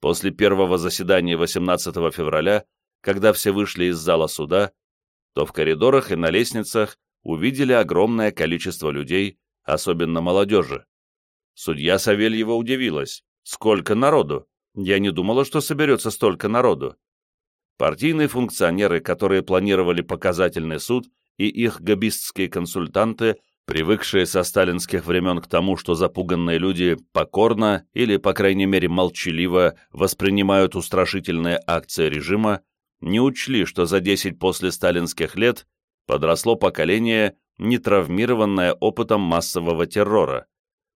После первого заседания 18 февраля, когда все вышли из зала суда, то в коридорах и на лестницах увидели огромное количество людей, особенно молодежи. Судья Савельева удивилась. «Сколько народу? Я не думала, что соберется столько народу». Партийные функционеры, которые планировали показательный суд, и их габистские консультанты, привыкшие со сталинских времен к тому, что запуганные люди покорно или, по крайней мере, молчаливо воспринимают устрашительные акции режима, не учли, что за 10 после сталинских лет подросло поколение, не травмированное опытом массового террора,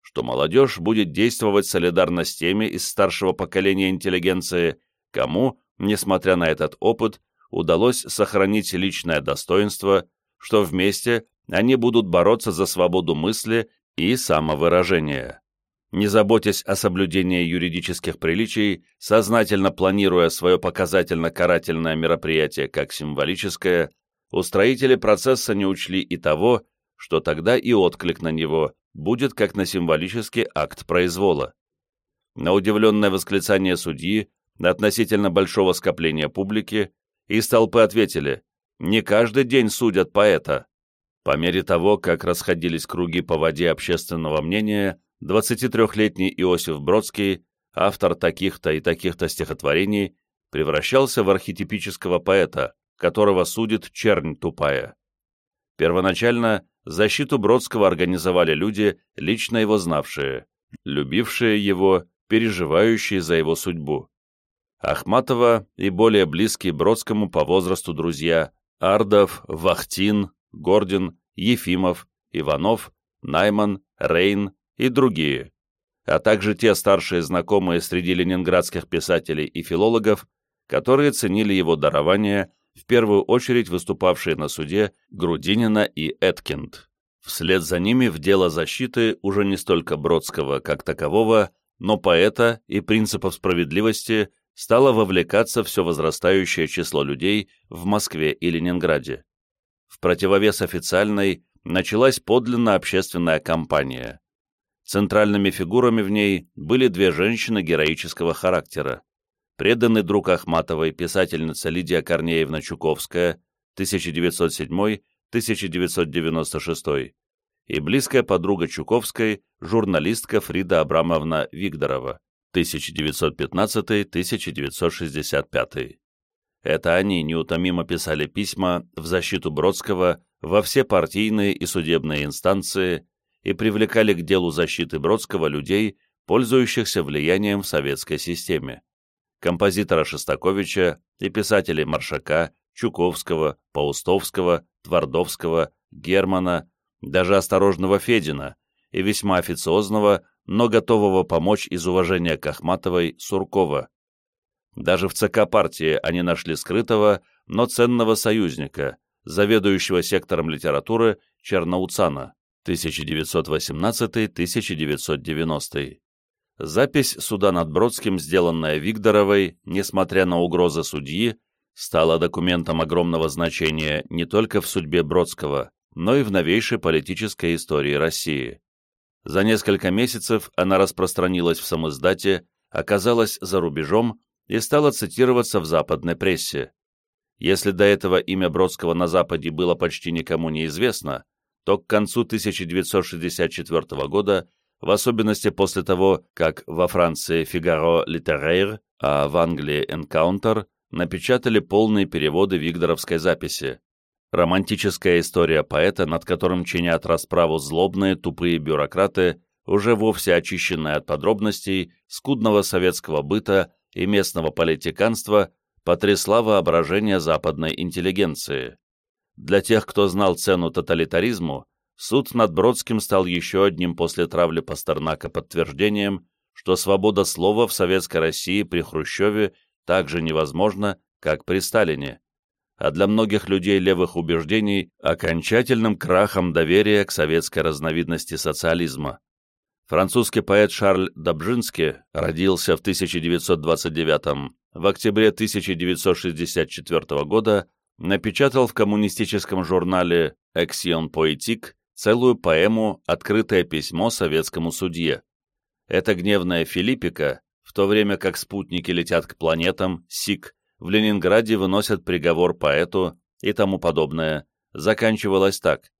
что молодежь будет действовать солидарно с теми из старшего поколения интеллигенции, кому, несмотря на этот опыт, удалось сохранить личное достоинство, что вместе они будут бороться за свободу мысли и самовыражения. Не заботясь о соблюдении юридических приличий, сознательно планируя свое показательно-карательное мероприятие как символическое, устроители процесса не учли и того, что тогда и отклик на него будет как на символический акт произвола. На удивленное восклицание судьи относительно большого скопления публики из толпы ответили «Не каждый день судят поэта». По мере того, как расходились круги по воде общественного мнения, 23-летний Иосиф Бродский, автор таких-то и таких-то стихотворений, превращался в архетипического поэта, которого судит чернь тупая. Первоначально защиту Бродского организовали люди, лично его знавшие, любившие его, переживающие за его судьбу. Ахматова и более близкие Бродскому по возрасту друзья Ардов, Вахтин, Гордин, Ефимов, Иванов, Найман, Рейн и другие, а также те старшие знакомые среди ленинградских писателей и филологов, которые ценили его дарование в первую очередь выступавшие на суде Грудинина и Эткинд. Вслед за ними в дело защиты уже не столько Бродского как такового, но поэта и принципов справедливости стало вовлекаться все возрастающее число людей в Москве и Ленинграде. В противовес официальной началась подлинно общественная кампания. Центральными фигурами в ней были две женщины героического характера преданный друг Ахматовой, писательница Лидия Корнеевна Чуковская, 1907-1996, и близкая подруга Чуковской, журналистка Фрида Абрамовна Вигдорова, 1915-1965. Это они неутомимо писали письма в защиту Бродского во все партийные и судебные инстанции и привлекали к делу защиты Бродского людей, пользующихся влиянием в советской системе композитора Шостаковича и писателей Маршака, Чуковского, Паустовского, Твардовского, Германа, даже осторожного Федина и весьма официозного, но готового помочь из уважения к Ахматовой Суркова. Даже в ЦК партии они нашли скрытого, но ценного союзника, заведующего сектором литературы Черноуцана, 1918-1990. Запись суда над Бродским, сделанная Вигдоровой, несмотря на угрозы судьи, стала документом огромного значения не только в судьбе Бродского, но и в новейшей политической истории России. За несколько месяцев она распространилась в самоиздате, оказалась за рубежом и стала цитироваться в западной прессе. Если до этого имя Бродского на Западе было почти никому неизвестно, то к концу 1964 года в особенности после того, как во Франции «Фигаро Литерейр», а в Англии «Энкаунтер» напечатали полные переводы Вигдоровской записи. Романтическая история поэта, над которым чинят расправу злобные, тупые бюрократы, уже вовсе очищенная от подробностей, скудного советского быта и местного политиканства, потрясла воображение западной интеллигенции. Для тех, кто знал цену тоталитаризму, суд над Бродским стал еще одним после травли Пастернака подтверждением, что свобода слова в Советской России при Хрущеве так же невозможна, как при Сталине а для многих людей левых убеждений окончательным крахом доверия к советской разновидности социализма. Французский поэт Шарль Добжинский родился в 1929 в октябре 1964 года напечатал в коммунистическом журнале «Эксион Поэтик» целую поэму «Открытое письмо советскому судье». Эта гневная Филиппика, в то время как спутники летят к планетам, СИК, в Ленинграде выносят приговор поэту и тому подобное, заканчивалось так.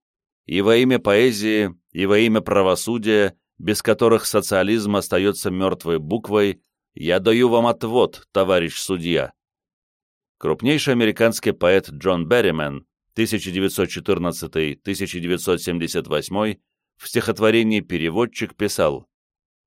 И во имя поэзии, и во имя правосудия, без которых социализм остается мертвой буквой, я даю вам отвод, товарищ судья. Крупнейший американский поэт Джон Берримен 1914-1978 в стихотворении «Переводчик» писал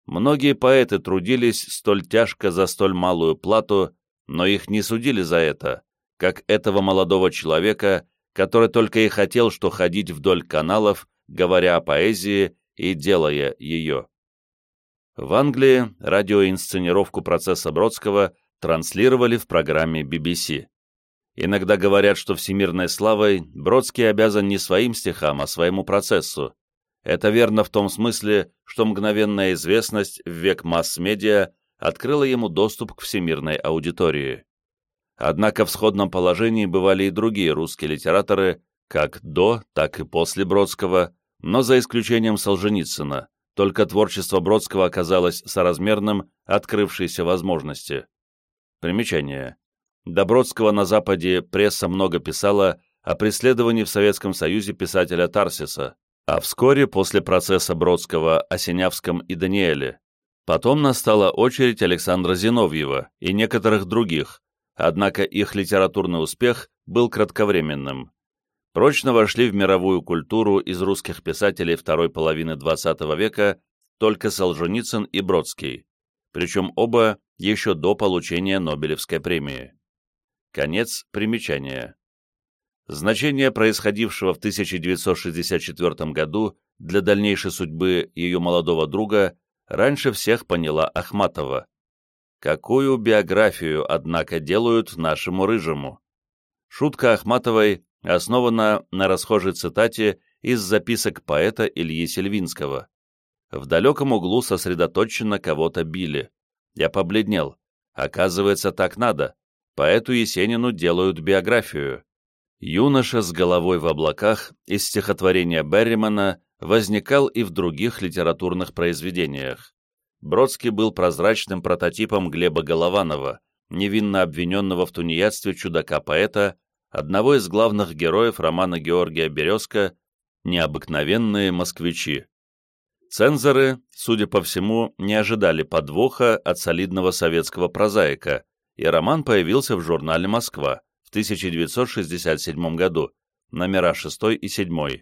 «Многие поэты трудились столь тяжко за столь малую плату, но их не судили за это, как этого молодого человека, который только и хотел, что ходить вдоль каналов, говоря о поэзии и делая ее. В Англии радиоинсценировку процесса Бродского транслировали в программе BBC. Иногда говорят, что всемирной славой Бродский обязан не своим стихам, а своему процессу. Это верно в том смысле, что мгновенная известность в век масс-медиа открыла ему доступ к всемирной аудитории. Однако в сходном положении бывали и другие русские литераторы, как до, так и после Бродского, но за исключением Солженицына, только творчество Бродского оказалось соразмерным открывшейся возможности. Примечание. До Бродского на Западе пресса много писала о преследовании в Советском Союзе писателя Тарсиса, а вскоре после процесса Бродского о Синявском и Даниэле. Потом настала очередь Александра Зиновьева и некоторых других, однако их литературный успех был кратковременным. Прочно вошли в мировую культуру из русских писателей второй половины XX века только Солженицын и Бродский, причем оба еще до получения Нобелевской премии. Конец примечания. Значение происходившего в 1964 году для дальнейшей судьбы ее молодого друга раньше всех поняла Ахматова. Какую биографию, однако, делают нашему рыжему? Шутка Ахматовой основана на расхожей цитате из записок поэта Ильи Сельвинского. В далеком углу сосредоточенно кого-то били. Я побледнел. Оказывается, так надо. Поэту Есенину делают биографию. Юноша с головой в облаках из стихотворения Берримана возникал и в других литературных произведениях. Бродский был прозрачным прототипом Глеба Голованова, невинно обвиненного в тунеядстве чудака-поэта, одного из главных героев романа Георгия Березка «Необыкновенные москвичи». Цензоры, судя по всему, не ожидали подвоха от солидного советского прозаика, и роман появился в журнале «Москва» в 1967 году, номера 6 и 7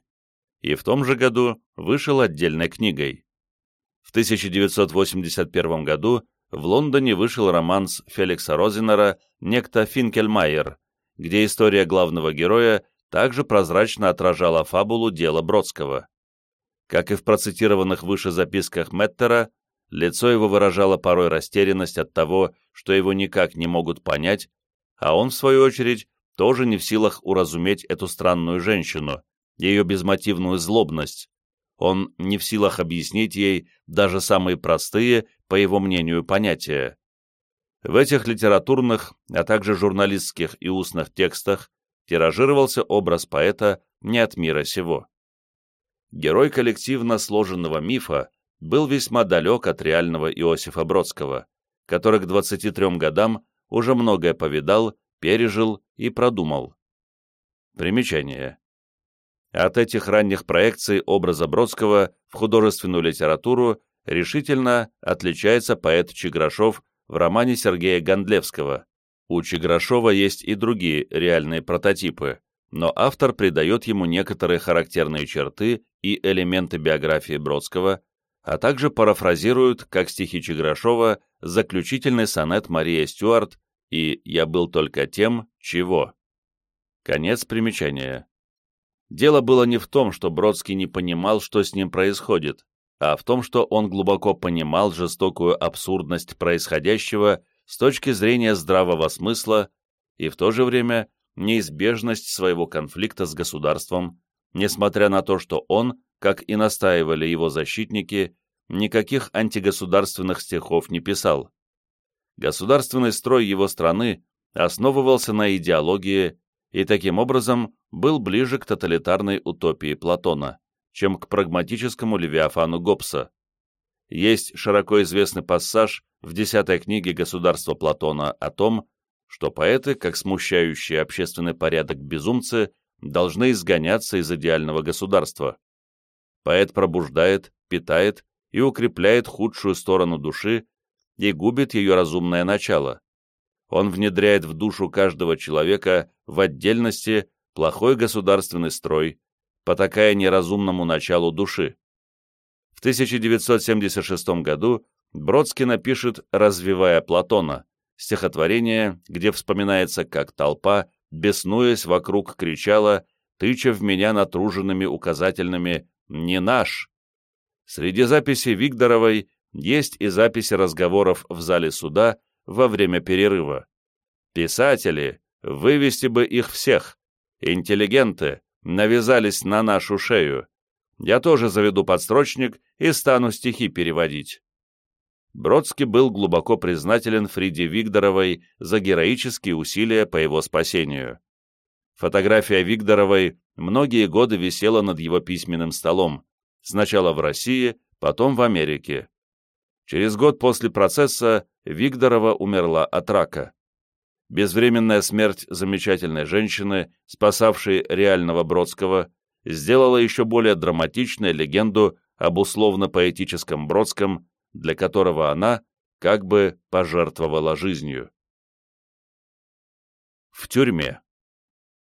и в том же году вышел отдельной книгой. В 1981 году в Лондоне вышел романс Феликса Розенера «Некто Финкельмайер», где история главного героя также прозрачно отражала фабулу дела Бродского. Как и в процитированных выше записках Меттера, лицо его выражало порой растерянность от того, что его никак не могут понять, а он, в свою очередь, тоже не в силах уразуметь эту странную женщину, ее безмотивную злобность. Он не в силах объяснить ей даже самые простые, по его мнению, понятия. В этих литературных, а также журналистских и устных текстах тиражировался образ поэта не от мира сего. Герой коллективно сложенного мифа был весьма далек от реального Иосифа Бродского, который к 23 годам уже многое повидал, пережил и продумал. Примечание. От этих ранних проекций образа Бродского в художественную литературу решительно отличается поэт Чеграшов в романе Сергея Гондлевского. У Чеграшова есть и другие реальные прототипы, но автор придает ему некоторые характерные черты и элементы биографии Бродского, а также парафразирует, как стихи Чеграшова, заключительный сонет Мария Стюарт и «Я был только тем, чего». Конец примечания. Дело было не в том, что Бродский не понимал, что с ним происходит, а в том, что он глубоко понимал жестокую абсурдность происходящего с точки зрения здравого смысла и в то же время неизбежность своего конфликта с государством, несмотря на то, что он, как и настаивали его защитники, никаких антигосударственных стихов не писал. Государственный строй его страны основывался на идеологии и таким образом был ближе к тоталитарной утопии Платона, чем к прагматическому Левиафану Гоббса. Есть широко известный пассаж в десятой книге «Государство Платона» о том, что поэты, как смущающие общественный порядок безумцы, должны изгоняться из идеального государства. Поэт пробуждает, питает и укрепляет худшую сторону души и губит ее разумное начало. Он внедряет в душу каждого человека в отдельности плохой государственный строй, потакая неразумному началу души. В 1976 году Бродский напишет «Развивая Платона», стихотворение, где вспоминается, как толпа, беснуясь вокруг, кричала, тыча в меня натруженными указательными «Не наш!». Среди записей Вигдоровой есть и записи разговоров в зале суда во время перерыва. Писатели, вывести бы их всех. Интеллигенты навязались на нашу шею. Я тоже заведу подстрочник и стану стихи переводить. Бродский был глубоко признателен Фриде Вигдоровой за героические усилия по его спасению. Фотография Вигдоровой многие годы висела над его письменным столом, сначала в России, потом в Америке. Через год после процесса Вигдорова умерла от рака. Безвременная смерть замечательной женщины, спасавшей реального Бродского, сделала еще более драматичной легенду об условно-поэтическом Бродском, для которого она как бы пожертвовала жизнью. В тюрьме.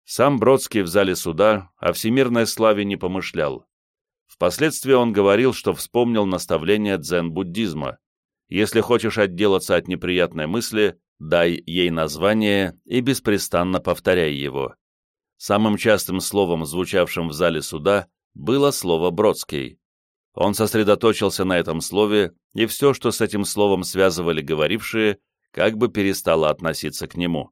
Сам Бродский в зале суда о всемирной славе не помышлял. Впоследствии он говорил, что вспомнил наставление дзен-буддизма. Если хочешь отделаться от неприятной мысли, дай ей название и беспрестанно повторяй его. Самым частым словом, звучавшим в зале суда, было слово «Бродский». Он сосредоточился на этом слове, и все, что с этим словом связывали говорившие, как бы перестало относиться к нему.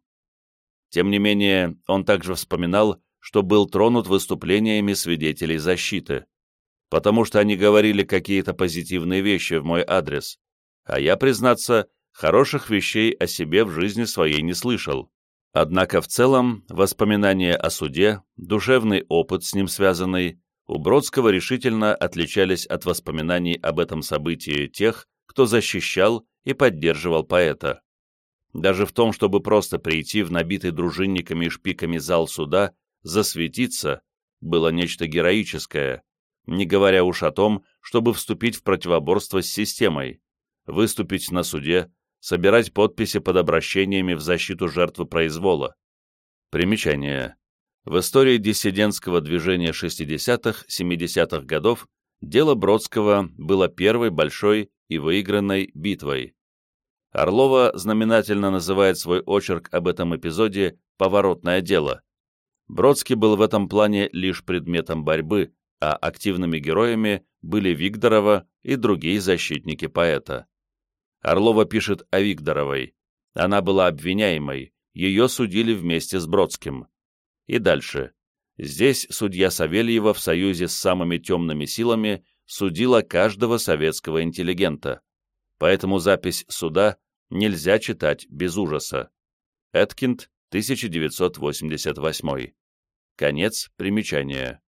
Тем не менее, он также вспоминал, что был тронут выступлениями свидетелей защиты, потому что они говорили какие-то позитивные вещи в мой адрес, а я, признаться, хороших вещей о себе в жизни своей не слышал. Однако в целом воспоминания о суде, душевный опыт с ним связанный, у Бродского решительно отличались от воспоминаний об этом событии тех, кто защищал и поддерживал поэта. Даже в том, чтобы просто прийти в набитый дружинниками и шпиками зал суда, засветиться, было нечто героическое, не говоря уж о том, чтобы вступить в противоборство с системой, выступить на суде, собирать подписи под обращениями в защиту жертвы произвола. Примечание. В истории диссидентского движения 60-70-х годов дело Бродского было первой большой и выигранной битвой. Орлова знаменательно называет свой очерк об этом эпизоде «поворотное дело». Бродский был в этом плане лишь предметом борьбы, а активными героями были Вигдорова и другие защитники поэта. Орлова пишет о Вигдоровой. Она была обвиняемой, ее судили вместе с Бродским. И дальше. Здесь судья Савельева в союзе с самыми темными силами судила каждого советского интеллигента. Поэтому запись суда нельзя читать без ужаса. Эткинд, 1988. Конец примечания.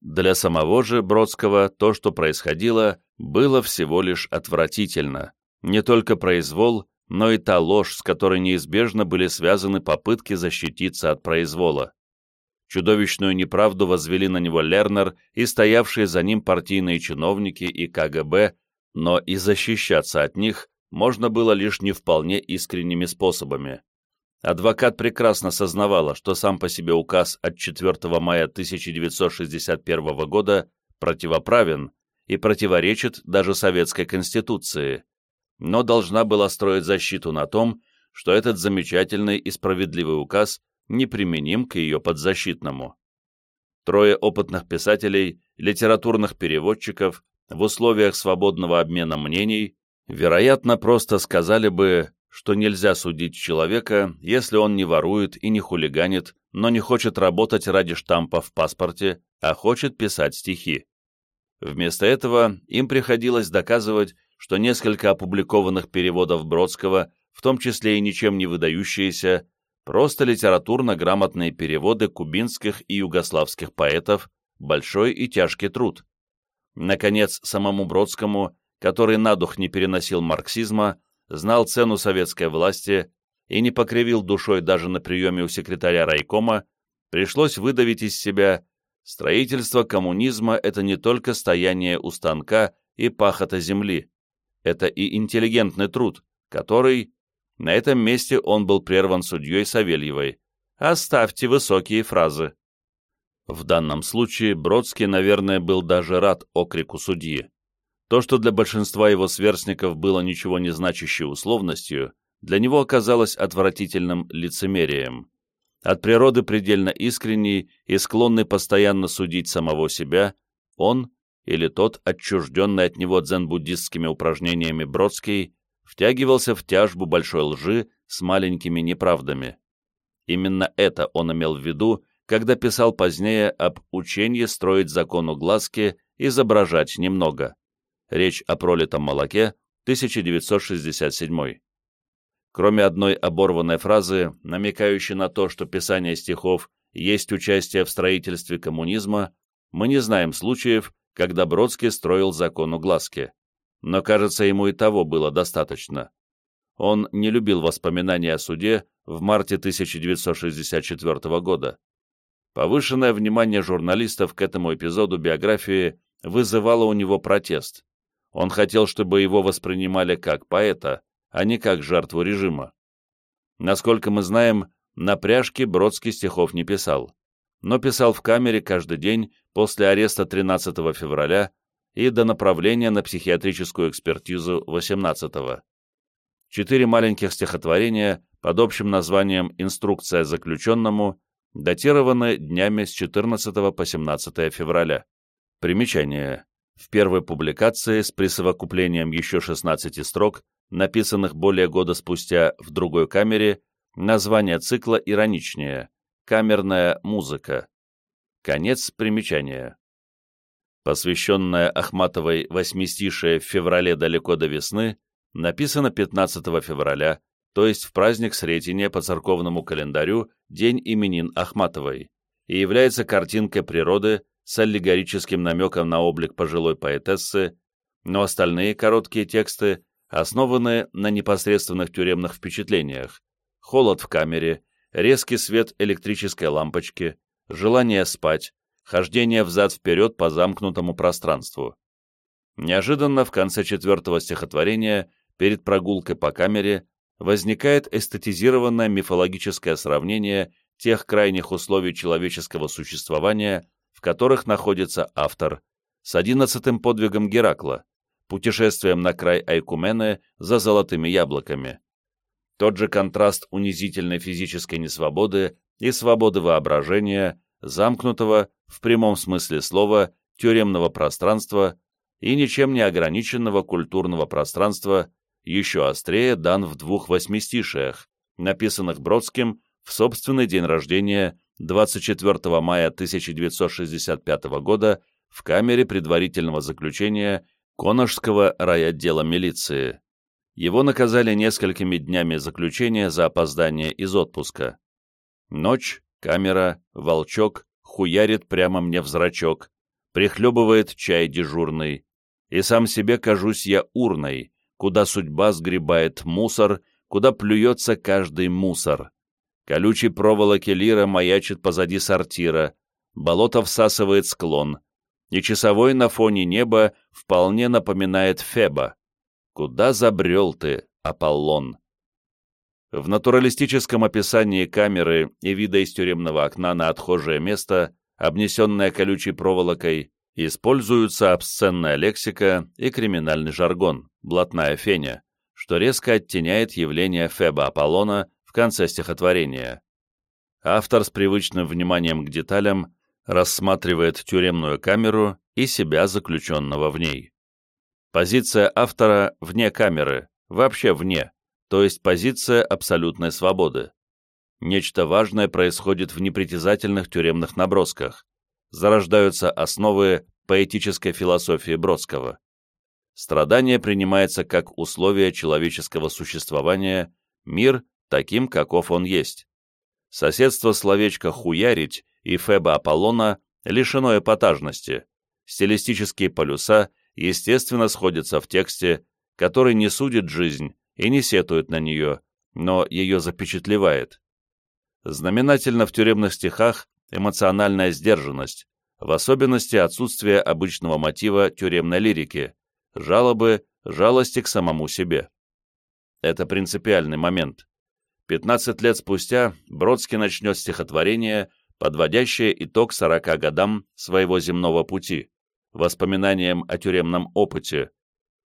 Для самого же Бродского то, что происходило, было всего лишь отвратительно. Не только произвол, но и та ложь, с которой неизбежно были связаны попытки защититься от произвола. Чудовищную неправду возвели на него Лернер и стоявшие за ним партийные чиновники и КГБ, Но и защищаться от них можно было лишь не вполне искренними способами. Адвокат прекрасно сознавала, что сам по себе указ от 4 мая 1961 года противоправен и противоречит даже Советской Конституции, но должна была строить защиту на том, что этот замечательный и справедливый указ неприменим к ее подзащитному. Трое опытных писателей, литературных переводчиков в условиях свободного обмена мнений, вероятно, просто сказали бы, что нельзя судить человека, если он не ворует и не хулиганит, но не хочет работать ради штампа в паспорте, а хочет писать стихи. Вместо этого им приходилось доказывать, что несколько опубликованных переводов Бродского, в том числе и ничем не выдающиеся, просто литературно грамотные переводы кубинских и югославских поэтов, большой и тяжкий труд. Наконец, самому Бродскому, который на дух не переносил марксизма, знал цену советской власти и не покривил душой даже на приеме у секретаря райкома, пришлось выдавить из себя Строительство коммунизма – это не только стояние у станка и пахота земли. Это и интеллигентный труд, который... На этом месте он был прерван судьей Савельевой. Оставьте высокие фразы. В данном случае Бродский, наверное, был даже рад окрику судьи. То, что для большинства его сверстников было ничего не значащей условностью, для него оказалось отвратительным лицемерием от природы предельно искренний и склонный постоянно судить самого себя, он, или тот, отчужденный от него дзен-буддистскими упражнениями Бродский, втягивался в тяжбу большой лжи с маленькими неправдами. Именно это он имел в виду, когда писал позднее об учении строить закону глазки, изображать немного. Речь о пролитом молоке, 1967 Кроме одной оборванной фразы, намекающей на то, что писание стихов есть участие в строительстве коммунизма, мы не знаем случаев, когда Бродский строил закон угласки. Но, кажется, ему и того было достаточно. Он не любил воспоминания о суде в марте 1964 года. Повышенное внимание журналистов к этому эпизоду биографии вызывало у него протест. Он хотел, чтобы его воспринимали как поэта, а не как жертву режима. Насколько мы знаем, на пряжке Бродский стихов не писал, но писал в камере каждый день после ареста 13 февраля и до направления на психиатрическую экспертизу 18-го. Четыре маленьких стихотворения под общим названием «Инструкция заключенному» датированы днями с 14 по 17 февраля. Примечание. В первой публикации с присовокуплением еще 16 строк написанных более года спустя в другой камере, название цикла ироничнее «Камерная музыка». Конец примечания. Посвященная Ахматовой восьмистишее в феврале далеко до весны, написано 15 февраля, то есть в праздник Сретения по церковному календарю День именин Ахматовой, и является картинкой природы с аллегорическим намеком на облик пожилой поэтессы, но остальные короткие тексты основанные на непосредственных тюремных впечатлениях, холод в камере, резкий свет электрической лампочки, желание спать, хождение взад-вперед по замкнутому пространству. Неожиданно в конце четвертого стихотворения, перед прогулкой по камере, возникает эстетизированное мифологическое сравнение тех крайних условий человеческого существования, в которых находится автор, с одиннадцатым подвигом Геракла, путешествием на край Айкумены за золотыми яблоками. Тот же контраст унизительной физической несвободы и свободы воображения, замкнутого, в прямом смысле слова, тюремного пространства и ничем не ограниченного культурного пространства еще острее дан в двух восьмистишиях, написанных Бродским в собственный день рождения 24 мая 1965 года в камере предварительного заключения Коношского райотдела милиции. Его наказали несколькими днями заключения за опоздание из отпуска. Ночь, камера, волчок хуярит прямо мне в зрачок, прихлебывает чай дежурный, и сам себе кажусь я урной, куда судьба сгребает мусор, куда плюется каждый мусор. Колючий проволоки лира маячит позади сортира, болото всасывает склон, и часовой на фоне неба вполне напоминает Феба. Куда забрел ты, Аполлон? В натуралистическом описании камеры и вида из тюремного окна на отхожее место, обнесенное колючей проволокой, используются обсценная лексика и криминальный жаргон, блатная феня, что резко оттеняет явление Феба Аполлона в конце стихотворения. Автор с привычным вниманием к деталям рассматривает тюремную камеру и себя заключенного в ней. Позиция автора вне камеры, вообще вне, то есть позиция абсолютной свободы. Нечто важное происходит в непритязательных тюремных набросках. Зарождаются основы поэтической философии Бродского. Страдание принимается как условие человеческого существования, мир таким, каков он есть. Соседство словечка «хуярить» и Феба Аполлона лишено эпатажности. Стилистические полюса, естественно, сходятся в тексте, который не судит жизнь и не сетует на нее, но ее запечатлевает. Знаменательно в тюремных стихах эмоциональная сдержанность, в особенности отсутствие обычного мотива тюремной лирики, жалобы, жалости к самому себе. Это принципиальный момент. 15 лет спустя Бродский начнет стихотворение, подводящее итог 40 годам своего земного пути, воспоминаниям о тюремном опыте.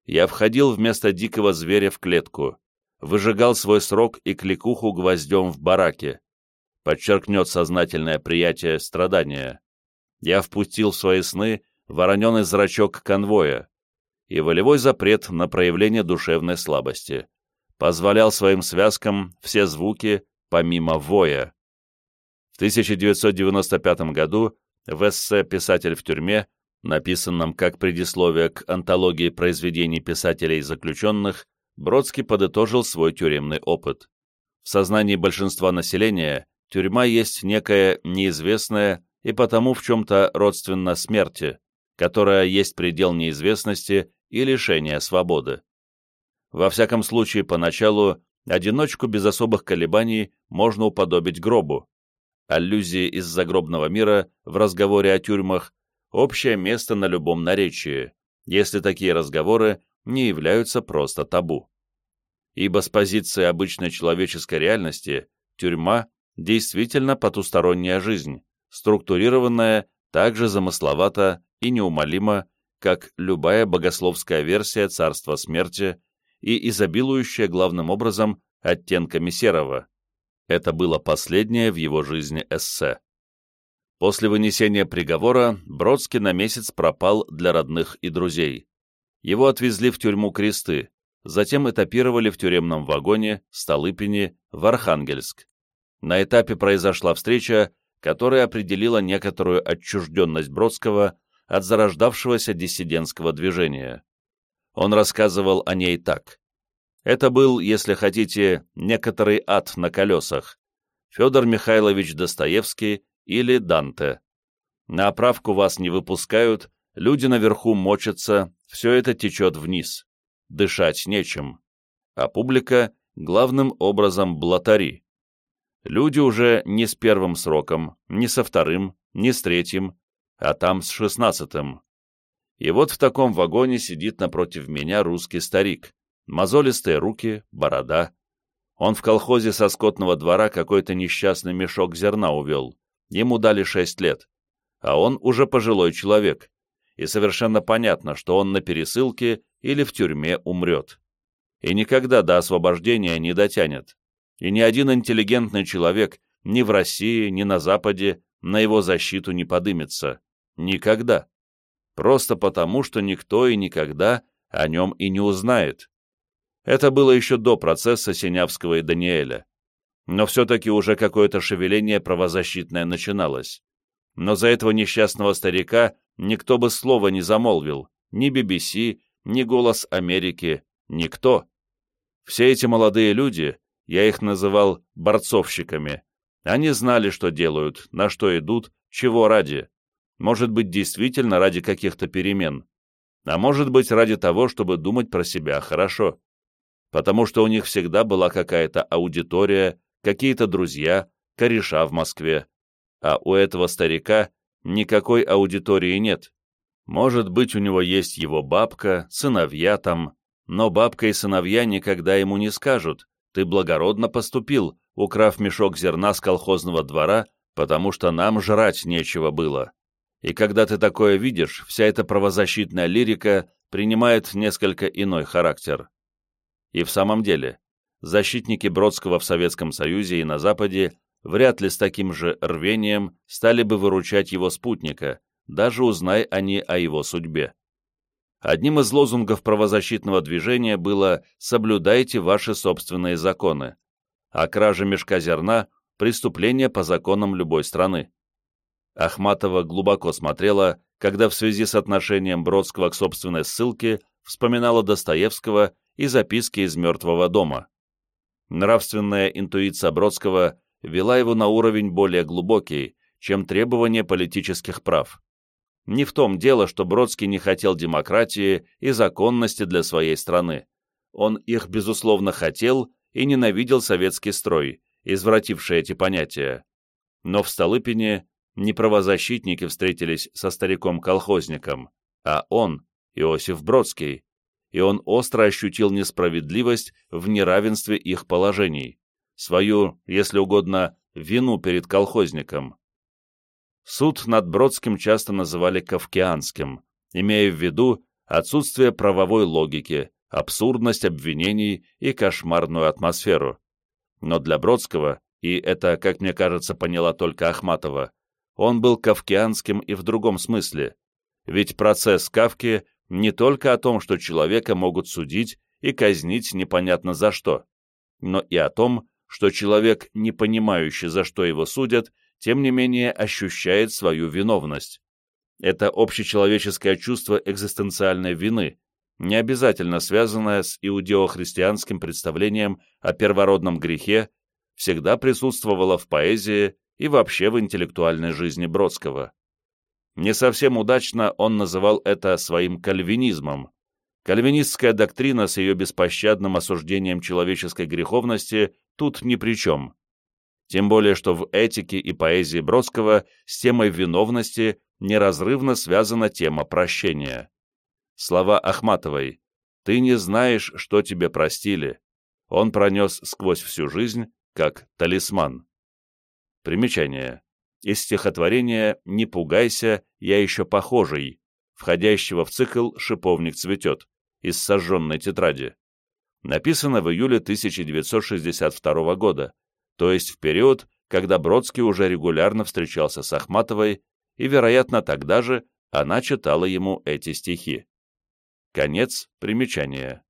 Я входил вместо дикого зверя в клетку, выжигал свой срок и кликуху гвоздем в бараке. Подчеркнет сознательное приятие страдания. Я впустил в свои сны вороненый зрачок конвоя и волевой запрет на проявление душевной слабости позволял своим связкам все звуки помимо воя. В 1995 году в эссе «Писатель в тюрьме», написанном как предисловие к антологии произведений писателей-заключенных, Бродский подытожил свой тюремный опыт. В сознании большинства населения тюрьма есть некая неизвестная и потому в чем-то родственна смерти, которая есть предел неизвестности и лишения свободы. Во всяком случае, поначалу одиночку без особых колебаний можно уподобить гробу. Аллюзии из загробного мира в разговоре о тюрьмах – общее место на любом наречии, если такие разговоры не являются просто табу. Ибо с позиции обычной человеческой реальности тюрьма действительно потусторонняя жизнь, структурированная так же замысловато и неумолимо, как любая богословская версия царства смерти и изобилующая главным образом оттенками серого. Это было последнее в его жизни эссе. После вынесения приговора Бродский на месяц пропал для родных и друзей. Его отвезли в тюрьму Кресты, затем этапировали в тюремном вагоне Столыпине в Архангельск. На этапе произошла встреча, которая определила некоторую отчужденность Бродского от зарождавшегося диссидентского движения. Он рассказывал о ней так. Это был, если хотите, некоторый ад на колесах. Федор Михайлович Достоевский или Данте. На оправку вас не выпускают, люди наверху мочатся, все это течет вниз. Дышать нечем. А публика главным образом блатари. Люди уже не с первым сроком, не со вторым, не с третьим, а там с шестнадцатым. И вот в таком вагоне сидит напротив меня русский старик. Мозолистые руки, борода. Он в колхозе со скотного двора какой-то несчастный мешок зерна увел. Ему дали шесть лет. А он уже пожилой человек. И совершенно понятно, что он на пересылке или в тюрьме умрет. И никогда до освобождения не дотянет. И ни один интеллигентный человек ни в России, ни на Западе на его защиту не подымется. Никогда. Просто потому, что никто и никогда о нем и не узнает. Это было еще до процесса Синявского и Даниэля. Но все-таки уже какое-то шевеление правозащитное начиналось. Но за этого несчастного старика никто бы слова не замолвил, ни BBC, ни «Голос Америки», никто. Все эти молодые люди, я их называл борцовщиками, они знали, что делают, на что идут, чего ради. Может быть, действительно ради каких-то перемен. А может быть, ради того, чтобы думать про себя хорошо. Потому что у них всегда была какая-то аудитория, какие-то друзья, кореша в Москве. А у этого старика никакой аудитории нет. Может быть, у него есть его бабка, сыновья там, но бабка и сыновья никогда ему не скажут, ты благородно поступил, украв мешок зерна с колхозного двора, потому что нам жрать нечего было. И когда ты такое видишь, вся эта правозащитная лирика принимает несколько иной характер. И в самом деле, защитники Бродского в Советском Союзе и на Западе вряд ли с таким же рвением стали бы выручать его спутника, даже узнай они о его судьбе. Одним из лозунгов правозащитного движения было «соблюдайте ваши собственные законы», а кража мешка зерна – преступление по законам любой страны. Ахматова глубоко смотрела, когда в связи с отношением Бродского к собственной ссылке вспоминала Достоевского и записки из «Мертвого дома». Нравственная интуиция Бродского вела его на уровень более глубокий, чем требования политических прав. Не в том дело, что Бродский не хотел демократии и законности для своей страны. Он их, безусловно, хотел и ненавидел советский строй, извративший эти понятия. Но в Столыпине не правозащитники встретились со стариком-колхозником, а он, Иосиф Бродский, и он остро ощутил несправедливость в неравенстве их положений, свою, если угодно, вину перед колхозником. Суд над Бродским часто называли кавкианским, имея в виду отсутствие правовой логики, абсурдность обвинений и кошмарную атмосферу. Но для Бродского, и это, как мне кажется, поняла только Ахматова, он был кавкианским и в другом смысле. Ведь процесс Кавки не только о том, что человека могут судить и казнить непонятно за что, но и о том, что человек, не понимающий, за что его судят, тем не менее ощущает свою виновность. Это общечеловеческое чувство экзистенциальной вины, не обязательно связанное с иудео-христианским представлением о первородном грехе, всегда присутствовало в поэзии и вообще в интеллектуальной жизни Бродского. Не совсем удачно он называл это своим кальвинизмом. Кальвинистская доктрина с ее беспощадным осуждением человеческой греховности тут ни при чем. Тем более, что в этике и поэзии Бродского с темой виновности неразрывно связана тема прощения. Слова Ахматовой «Ты не знаешь, что тебе простили» он пронес сквозь всю жизнь, как талисман. Примечание. Из стихотворения «Не пугайся, я еще похожий», входящего в цикл «Шиповник цветет» из сожженной тетради. Написано в июле 1962 года, то есть в период, когда Бродский уже регулярно встречался с Ахматовой, и, вероятно, тогда же она читала ему эти стихи. Конец примечания.